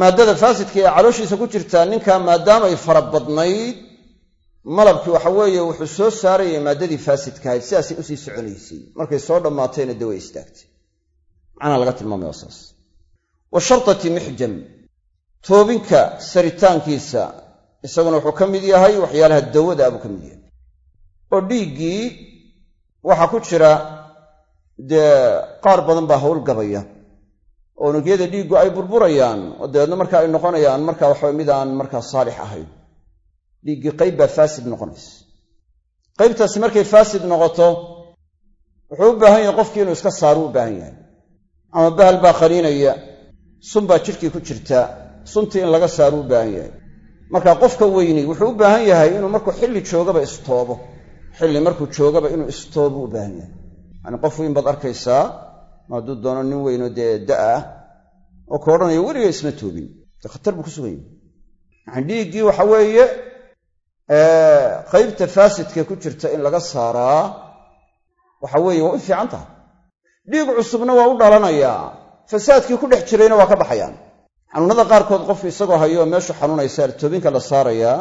maaddada faasidka ee calooshiisa ku jirtaa ninkaa maadaamay fara badnayd malabkii waxa weeye wuxuu soo saarayay maaddadii faasidkahayd sidaasay u sii soconaysay markay soo dhammaatayna dee way istaagtay. Macnaa laga tilmaamaya saas. Wa shartati toobinka saritaankiisa isaguna wuxuu ka mid yahay waxyaalaha dawadaa buu ka mid yahay. Oo dhiiggii waxaa ku jira dee qaar badan baa howlgabaya oo unugyada dhiiggu ay burburayaan oo dabeedna marka ay noqonayaan marka waxawe mid aan markaa saalix ahayn. Dhiiggii qayb baa faasid noqonaysa. Qaybtaasi markay faasid noqoto wuxuu u baahan yahay qofkii inuu iska saaro u baahan yahay. Ama bahal baa qaniinaya sun baa jidhkii ku jirta suntii in laga saaro u baahan yahay. Marka qofka weyni wuxuu u baahan yahay inuu markuu xilli joogaba istoobo. Xilli markuu joogaba inuu istoobo u baahan yahay. Yacani qof weyn baad arkaysaa hadduu doono nin weynoo dee da' ah oo ka odhanaya weliga isma toobin. Dee khatar buu ku sugan yahay. Yacani dhiiggii waxa weeye qaybta faasidka ku jirta in laga saaraa waxa weeye waa u fiican tahay. Dhiig cusubna waa u dhalanayaa. Fasaadkii ku dhex jirayna waa ka baxayaan xanuunada qaarkood qofku isagoo hayo oo meeshu xanuunaysa toobinka la saarayaa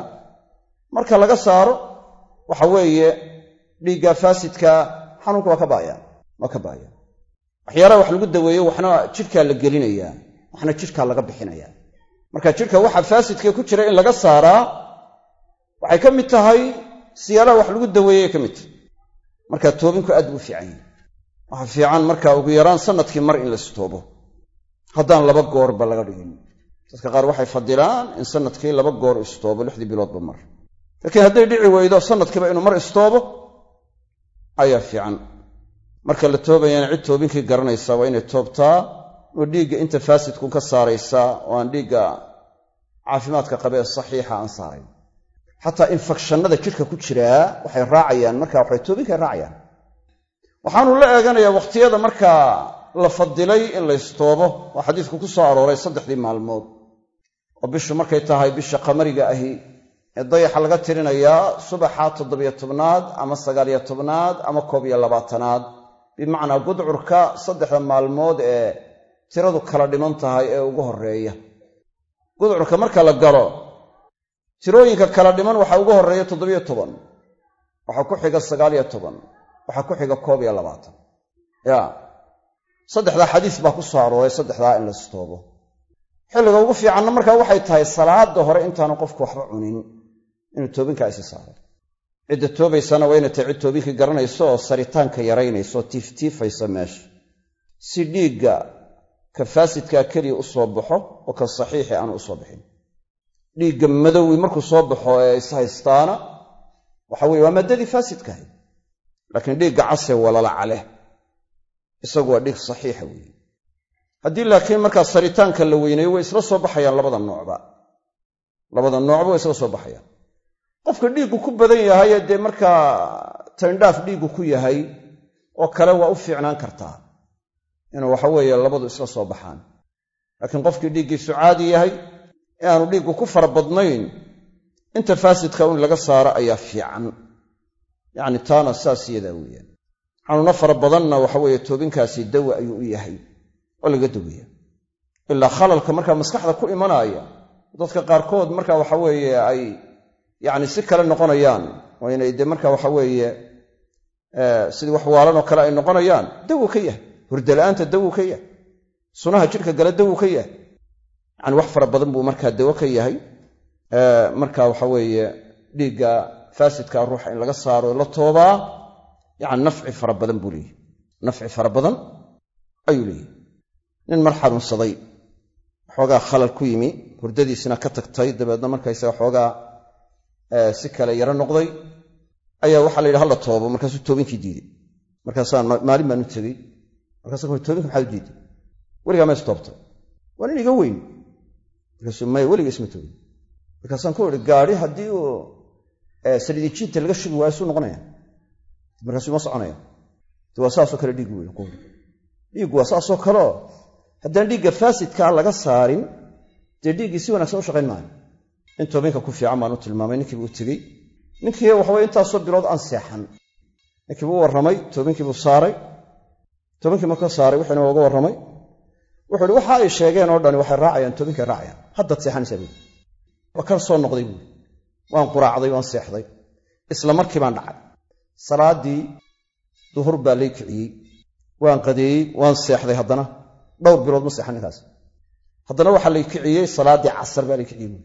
marka laga saaro waxa weeye dhiigga faasidka xanuunka waa ka ba'aya waa ka ba'aya. Waxyaalaha wax lagu daweeyo waxna jidhkaa la gelinayaa waxna jidhkaa laga bixinayaa marka jidhka waxa faasidka ku jira in laga saaraa waxay ka mid tahay siyaalaha wax lagu daweeyey ka mid. Tahay marka toobinku aad buu u fiican yahay. Waxa fiican marka ugu yaraan sannadkii mar in la istoobo haddaan laba goorba laga dhigin. Dadka qaar waxay fadilaan in sannadkii laba goor istoobo lixdii biloodba mar. Laakiin hadday dhici weydo sanadkiiba inuu mar istoobo ayaa fiican. Marka la toobayana cid toobinkii garanaysa waa inay toobtaa oo dhiigga inta faasidku ka saaraysaa oo aan dhiigga caafimaadka qabe saxiixa aan saarayn. Xataa infekshannada jidhka ku jiraa waxay raacayaan. Marka waxay toobinkay raacayaan. Waxaanu la eeganayaa wakhtiyada markaa la fadilay in la istoobo. Oo xadiidku ku soo arooray saddexdii maalmood. Oo bishu markay tahay bisha qamariga ahi. Ee dayaxa laga tirinayaa subaxa toddobiyo tobnaad ama sagaaliyo tobnaad ama koob iyo labaatanaad. Bimacnaa gudcurka saddexda maalmood ee tiradu kala dhiman tahay ee ugu horreeya. Gudcurka marka la galo tirooyinka kala dhiman waxaa ugu horreeya toddobiyo toban. Waxaa ku xiga sagaaliyo toban. Waxaa ku xiga koob iyo labaatan. Ya saddexdaa xadiis baa ku soo arooray saddexdaa in la istoobo xilliga ugu fiicanna markaa waxay tahay salaada hore intaanu qofku waxba cunin inuu toobinkaa isi saaro. Cidda toobaysana waa inay tahay cid toobinkii garanayso oo saritaanka yaraynayso oo tiiftiifaysa meesha. Si dhiigga ka faasidkaa keliya u soo baxo oo ka saxiixi aanu u soo bixin. Dhiigga madowi markuu soo baxo ee ishaystaana waxa weye waa maaddadii faasidkahay. Laakiin dhiigga casee walalaca leh isagu waa dhiig saxiixa weeye. Haddii laakiin markaa saritaanka la weyneeyo way isla soo baxayaan labada noocba labada noocba way isla soo baxayaan. Qofka dhiiggu ku badan yahaye dee markaa tayndhaaf dhiiggu ku yahay oo kale waa u fiicnaan kartaa. Inuu waxa weeye labadu isla soo baxaan. Laakiin qofkii dhiiggiisu caadi yahay ee aanu dhiiggu ku fara badnayn inta faasidka in laga saaro ayaa fiican. Yacni taana saas iyadaa weeyaan xanuuno fara badanna waxa weeye toobinkaasi dawa ayuu u yahay oo laga daweeya ilaa khalalka markaa maskaxda ku imanaaya dadka qaarkood marka waxa weeye ay yacni si kale noqonayaan oo inay dee marka waxa weeye sidii wax waalan oo kale ay noqonayaan dawu ka yahay. Hurdala-aanta dawu ka yahay. Sunaha jidhka gale dawu ka yahay. Yacani wax fara badan buu markaa dawo ka yahay. Marka waxa weeye dhiigga faasidka ruuxa in laga saaro la toobaa yacani nafci fara badan buu leeyahy nafci fara badan ayuu leeyahy nin mar xanuunsaday xoogaa khalal ku yimi hurdadiisina ka tagtay dabeedna markaysaga xoogaa si kale yaro noqday ayaa waxaa la yidhi hala toobo. Markaasuu toobinkii diiday. Markaasaan maalin baan u tegey markaasa toobinka maxaad u diiday? Weligaa ma istoobtay waa nin iga weyn. Markaasuu maya weliga isma toogin markaasaan ku idhi gaari haddii uu saliidijiinta laga shugi waayo suu noqonaya markaasuu ma soconaya. Waa saasoo kale dhiiggu wey dhiiggu waa saasoo kaleo haddaan dhiigga faasidkaa laga saarin dee dhiiggii si wanagsan u shaqayn maayo. In toobinka ku fiican baan u tilmaamay ninkiibuu u tegey. Ninkii waxaweye intaasoo bilood aan seexan. Ninkiibuu u warramay toobinkiibuu saaray. Toobinkii marka saaray wuxuuna uga warramay. Wuxuu ihi waxa ay sheegeen oo dhani waxay raacayaan toobinkay raacayaan. Haddaad seexanaysaa buui waa kan soo noqday buui waan quraacday waan seexday. Isla markii baan dhacay salaaddii duhur baa lay kiciyey. Waan qadeeyey waan seexday haddana. Dhowr bilood ma seexan ninkaas haddana waxaa lay kiciyey salaaddii casar baa lay kiciyey buui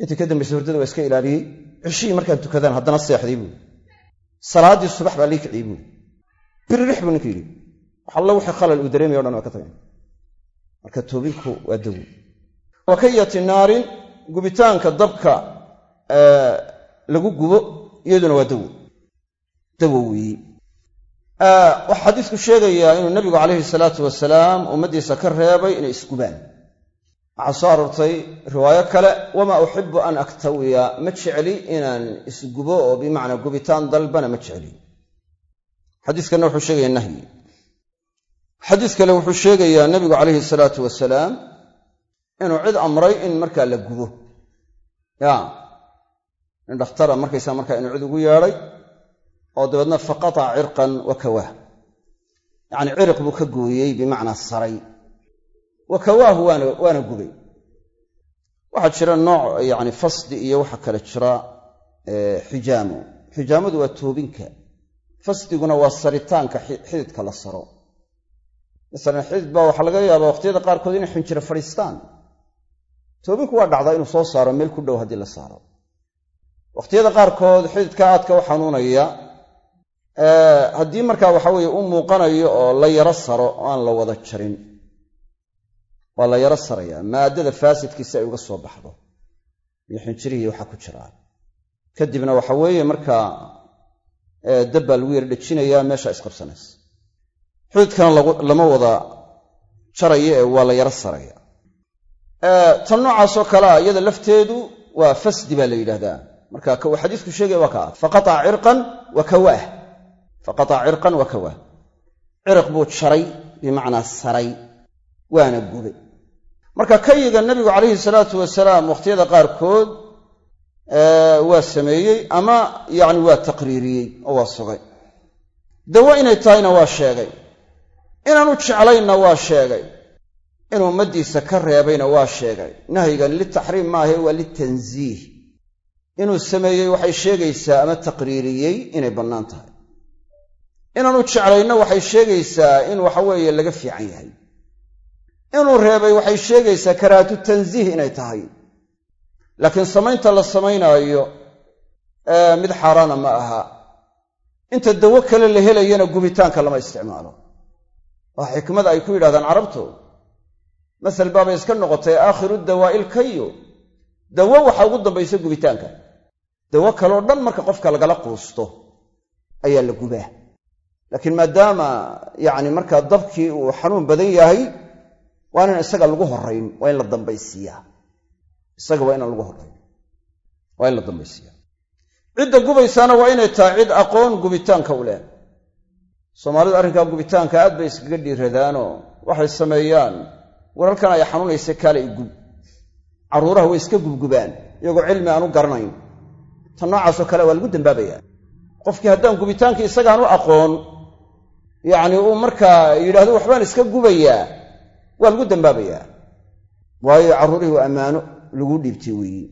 intii ka dambaysa hurdada waa iska ilaaliyey. Cishihii markaan tukadaan haddana seexday buui salaaddii subax baa lay kiciyey buui biririx buu ninka yidhi. Waxallo wixii khalal uu dareemaya o dhan waa ka tagay. Marka toobinku waa dawo wakayati naarin gubitaanka dabka lagu gubo iyaduna waa dawo dawo weeye waxaa xadiisku sheegayaa inuu nebigu calayhi salaatu wasalaam ummaddiisa ka reebay inay isgubaan. Waxaa soo aroortay riwaayo kale wamaa uxibu an aktawiya ma jecli inaan isgubo oo bimacnaa gubitaan dalbana ma jecli. Xadiiskanna wuxuu sheegaya nahyi. Xadiis kale wuxuu sheegayaa nebigu calayhi salaatu wasalaam inuu cid amray in markaa la gubo. Ya in dhakhtara markaysaa markaa inuu cid ugu yeedhay oo dabeedna faqataca cirqan wa kawaah yacni ciriq buu ka gooyey bimacnaa saray. Wa kawaahu waana gubay. Waxaa jira nooc yacni fasdi iyo waxaa kale jira xijaamo xijaamadu waa toobinka fasdiguna waa saritaanka xididka la saro. Masalan xidid baa waxaa laga yaabaa waqhtiyada qaarkood inay xinjiro fadhiistaan. Toobinku waa dhacdaa inuu soo saaro meel ku dhow haddii la saaro. Waqhtiyada qaarkood xididka aadka u xanuunaya haddii markaa waxa weeye u muuqanayo oo la yaro saro oo aan la wada jarin. Waa la yaro sarayaa maaddada faasidkiisi ay uga soo baxdo. Iyo xinjirihii waxaa ku jiraa kadibna waxa weeye markaa dab baa lagu yar dhejinayaa meesha isqabsanaysa. Xididkana lama wada jaraya ee waa la yaro saraya. Tan noocaasoo kalea iyada lafteedu waa fasdi baa la yidhahdaa marka uu xadiisku sheegaya waa kaa faqataca cirqan wa kawaah faqataca cirqan wa kawaah ciriq buu jaray bimacnaa saray waana gubay marka kayiga nebigu calayhi salaatu wasalaam wakhtiyada qaarkood waa sameeyey ama yacni waa taqriiriyey oo waa sugay dawo inay tahayna waa sheegay inaanu jeclaynna waa sheegay inuu ummaddiisa ka reebayna waa sheegay nahyigan litaxriim maahe waa litansiih inuu sameeyey waxay sheegaysaa ama taqriiriyey inay bannaan tahay inaanu jeclayna waxay sheegaysaa in waxaweeye laga fiican yahay. Inuu reebay waxay sheegaysaa karaahatu tansiih inay tahay. Laakiin samaynta la samaynaayo mid xaaraana ma aha. Inta dawo kale la helayana gubitaanka lama isticmaalo. Waa xikmada ay ku yidhahdaan carabtu. Masal baabay iska noqotay aakhiru dawaa'il kayo dawo waxaa ugu dambaysa gubitaanka. Dawo kaleo dhan marka qofka lagala quusto ayaa la gubaa laakiin maadaama yacni markaa dabkii uu xanuun badan yahay waa inaan isaga lagu horayn waa in la dambaysiiyaa isaga waa inaan lagu horayn waa in la dambaysiiyaa cidda gubaysaana waa inay tahay cid aqoon gubitaanka u leh. Soomaalidu arrinkaa gubitaanka aad bay iskaga dhiiradaanoo waxay sameeyaan waralkan ay xanuunaysa kaale i gub. Carruuraha way iska gubgubaan iyagoo cilmi aan u garanayn tan noocaasoo kale waa lagu dambaabayaa qofkii haddaan gubitaankii isagaan u aqoon yacni uu markaa yidhaahdo waxbaan iska gubayaa waa lagu dambaabayaa. Waayo carruurihii waa ammaano lagu dhiibtay weeye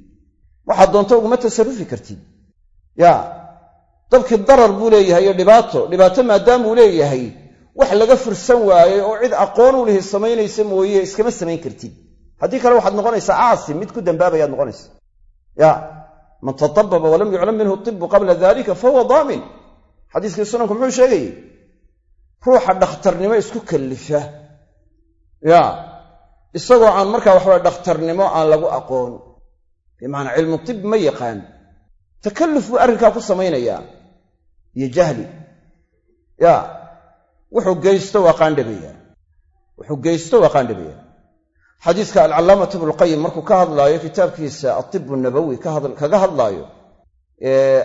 waxaad doonto uguma tasarufi kartid. Ya dabkii darar buu leeyahay iyo dhibaato dhibaato maadaamuu leeyahay wax laga fursan waayey oo cid aqoon u lihi samaynaysa mooye iskama samayn kartid. Haddii kale waxaad noqonaysaa caasim mid ku dambaabayaad noqonaysa. Ya man tatababa walam yuclam minhu tibu qabla dalika fahuwa daamin. Xadiiskii sunanku muxuu sheegayey ruuxa dhakhtarnimo isku kallifa ya isagoo aan markaa waxabaa dhakhtarnimo aan lagu aqoon. Bimacnaa cilmu tib ma yaqaan. Takalluf buu arrinkaa ku samaynayaa. Iyo jahli. Ya wuxuu geysto waa qaandhabayaa wuxuu geysto waa qaandhabaya xadiiska alcallaamatu ibnulqayim markuu ka hadlaayo kitaabkiisa atibu nabawi kaga hadlaayo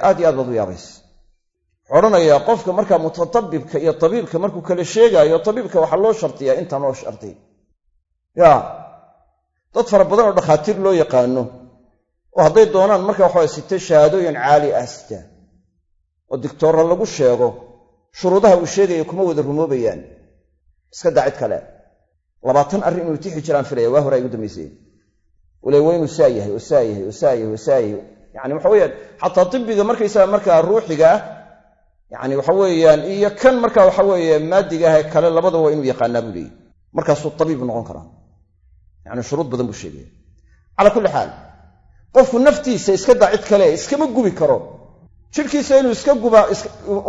aad iyo aad baad u yaabaysa odhanayaa qofka markaa mutatabibka iyo tabiibka markuu kala sheegaayo tabiibka waxaa loo shardiyaa intaan loo shardiy ya. Dad fara badan oo dhakhaatiir loo yaqaano oo hadday doonaan marka waxaa site shahaadooyin caali ah sitaan oo dictoorra lagu sheego shuruudaha uu sheegaya kuma wada rumoobayaan. Iska daa kale. Labaatan arrin inuu tixi jiraan filaya waa hore ay ugu dambayseen wale saa yahay saa yahay saa yahay saa yahay yani waxa weyaan xataa tibiga markaysaga markaa ruuxiga ah yani waxa weeyaan iyo kan marka waxa weeye maadiga ah ee kale labadaba waa inuu yaqaanaa buu leeyahy markaasuu tabiib noqon karaa. Yani shuruud badan buu sheegaya calaa kulli xaal qofku naftiisa iska daa cid kale iskama gubi karo. Jidhkiisa inuu iska guba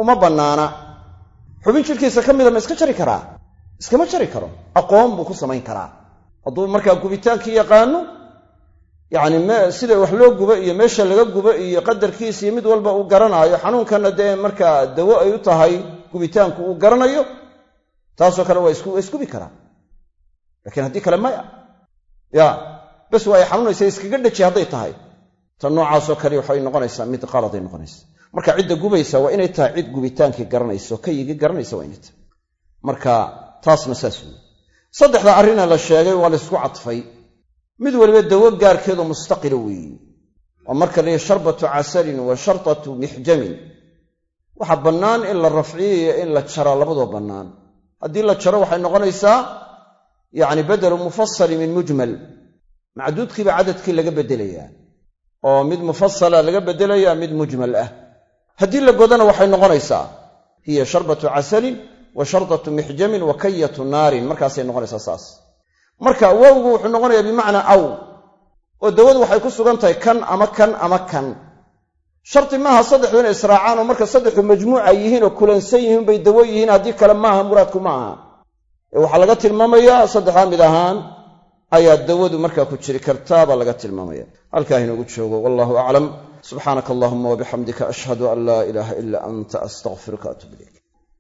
uma bannaana. Xubin jidhkiisa ka mida ma iska jari karaa? Iskama jari karo. Aqoon buu ku samayn karaa. Hadduu markaa gubitaankii yaqaano yacni sida wax loo gubo iyo meesha laga gubo iyo qadarkiisa iyo mid walba uu garanaayo xanuunkanna dee markaa dawo ay u tahay gubitaanku uu garanayo taasoo kale waa isgubi karaa laakiin haddii kale maya. Ya bes waa ay xanuunaysa iskaga dheji hadday tahay. Ta noocaasoo kale waxay noqonaysaa mid qaladay noqonaysa. Marka cidda gubaysa waa inay tahay cid gubitaankii garanayso kayigii garanaysa waa inay tahay. Marka taasna saas wey saddexda arrina la sheegay waa laysku cadfay mid waliba dawo gaarkeedu mustaqila weeye waa marka la yihi sharbatu casalin wa shartatu mixjamin waxaa bannaan in la rafciyo iyo in la jaraa labadoo bannaan. Haddii la jaro waxay noqonaysaa yacni bedelu mufasali min mujmal. Macduudkiiba cadadkii laga beddelayaa oo mid mufasala laga beddelayaa mid mujmal ah. Haddii la godana waxay noqonaysaa hiya sharbatu casalin wa shardatu mixjamin wa kayatu naarin. Markaasay noqonaysaa saas marka wowgu wuxuu noqonayaa bimacnaa aw oo dawadu waxay ku sugan tahay kan ama kan ama kan. Shardi maaha saddexdu inay israacaan oo marka saddexdu majmuuca yihiin oo kulansan yihiin bay dawo yihiin haddii kale maaha muraadku ma aha ee waxaa laga tilmaamayaa saddexdaa mid ahaan ayaa dawadu markaa ku jiri kartaa baa laga tilmaamaya. Halkaa inoogu joogo wallahu aclam. Subxaanaka allahuma wabixamdika ashhadu an laa ilaaha ila anta astaqfiruka atub ilayk